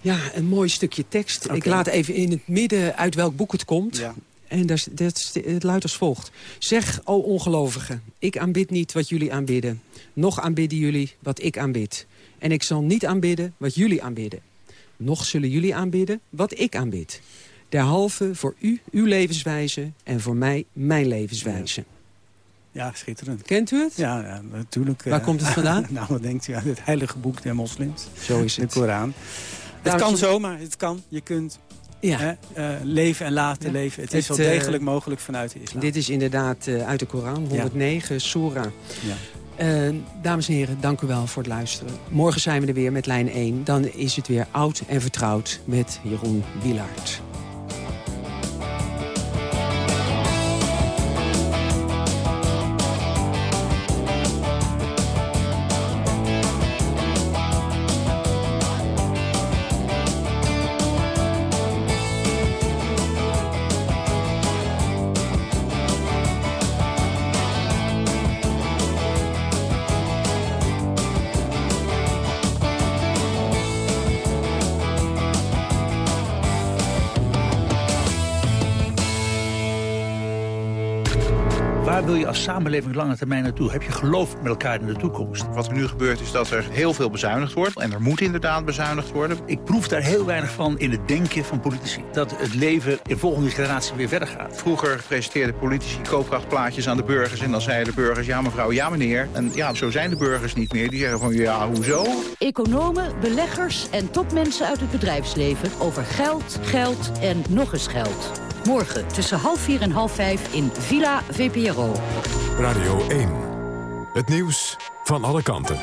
ja, een mooi stukje tekst. Ik laat even in het midden uit welk boek het komt. Ja. En dat, dat, het luidt als volgt. Zeg, o ongelovigen, ik aanbid niet wat jullie aanbidden. Nog aanbidden jullie wat ik aanbid. En ik zal niet aanbidden wat jullie aanbidden. Nog zullen jullie aanbidden wat ik aanbid. Derhalve voor u uw levenswijze en voor mij mijn levenswijze. Ja, schitterend. Kent u het? Ja, ja natuurlijk. Waar eh, komt het vandaan? nou, wat denkt u aan het heilige boek der moslims? Zo is het. De Koran. Het kan en- zo, maar het kan. Je kunt Ja. eh, leven en laten Ja. leven. Het is wel eh, degelijk mogelijk vanuit de islam. Dit is inderdaad eh, uit de Koran, 109, Surah. Ja. Eh, dames en heren, dank u wel voor het luisteren. Morgen zijn we er weer met lijn 1. Dan is het weer oud en vertrouwd met Jeroen Wielaert. Samenleving lange termijn naartoe? Heb je geloof met elkaar in de toekomst? Wat er nu gebeurt is dat er heel veel bezuinigd wordt. En er moet inderdaad bezuinigd worden. Ik proef daar heel weinig van in het denken van politici. Dat het leven in volgende generatie weer verder gaat. Vroeger presenteerden politici koopkrachtplaatjes aan de burgers. En dan zeiden de burgers, ja mevrouw, ja meneer. En ja, zo zijn de burgers niet meer. Die zeggen van, ja, hoezo? Economen, beleggers en topmensen uit het bedrijfsleven over geld, geld en nog eens geld. Morgen tussen half vier en half vijf in Villa VPRO. Radio 1. Het nieuws van alle kanten.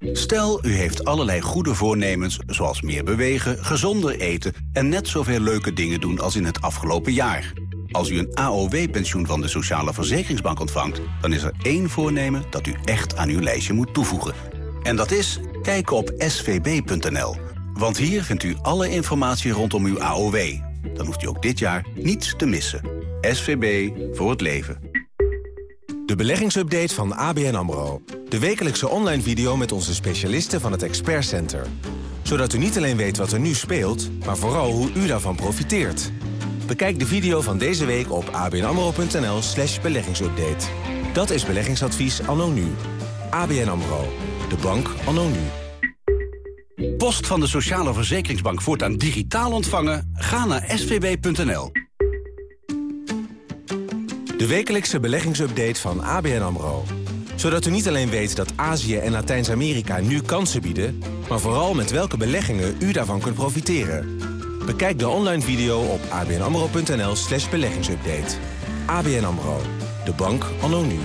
Stel, u heeft allerlei goede voornemens, zoals meer bewegen, gezonder eten... en net zoveel leuke dingen doen als in het afgelopen jaar. Als u een AOW-pensioen van de Sociale Verzekeringsbank ontvangt... dan is er één voornemen dat u echt aan uw lijstje moet toevoegen. En dat is kijken op svb.nl. Want hier vindt u alle informatie rondom uw AOW. Dan hoeft u ook dit jaar niets te missen. SVB voor het leven. De beleggingsupdate van ABN AMRO. De wekelijkse online video met onze specialisten van het Expert Center. Zodat u niet alleen weet wat er nu speelt, maar vooral hoe u daarvan profiteert. Bekijk de video van deze week op abnamro.nl slash beleggingsupdate. Dat is beleggingsadvies anno nu. ABN AMRO. De bank anno nu. Post van de Sociale Verzekeringsbank voortaan digitaal ontvangen? Ga naar svb.nl. De wekelijkse beleggingsupdate van ABN AMRO. Zodat u niet alleen weet dat Azië en Latijns-Amerika nu kansen bieden... maar vooral met welke beleggingen u daarvan kunt profiteren. Bekijk de online video op abnamro.nl slash beleggingsupdate. ABN AMRO. De bank anno nu.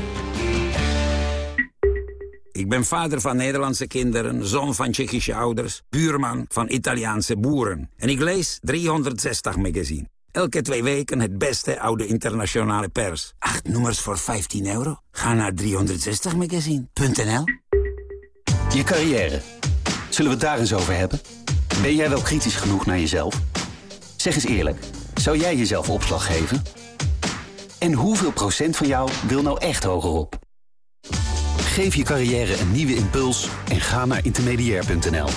Ik ben vader van Nederlandse kinderen, zoon van Tsjechische ouders... buurman van Italiaanse boeren. En ik lees 360 magazine. Elke twee weken het beste oude internationale pers. Acht nummers voor 15 euro? Ga naar 360magazine.nl Je carrière. Zullen we het daar eens over hebben? Ben jij wel kritisch genoeg naar jezelf? Zeg eens eerlijk, zou jij jezelf opslag geven? En hoeveel procent van jou wil nou echt hogerop? Geef je carrière een nieuwe impuls en ga naar intermediair.nl.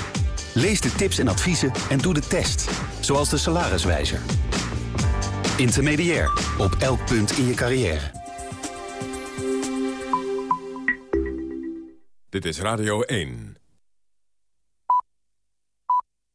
Lees de tips en adviezen en doe de test, zoals de salariswijzer. Intermediair, op elk punt in je carrière. Dit is Radio 1.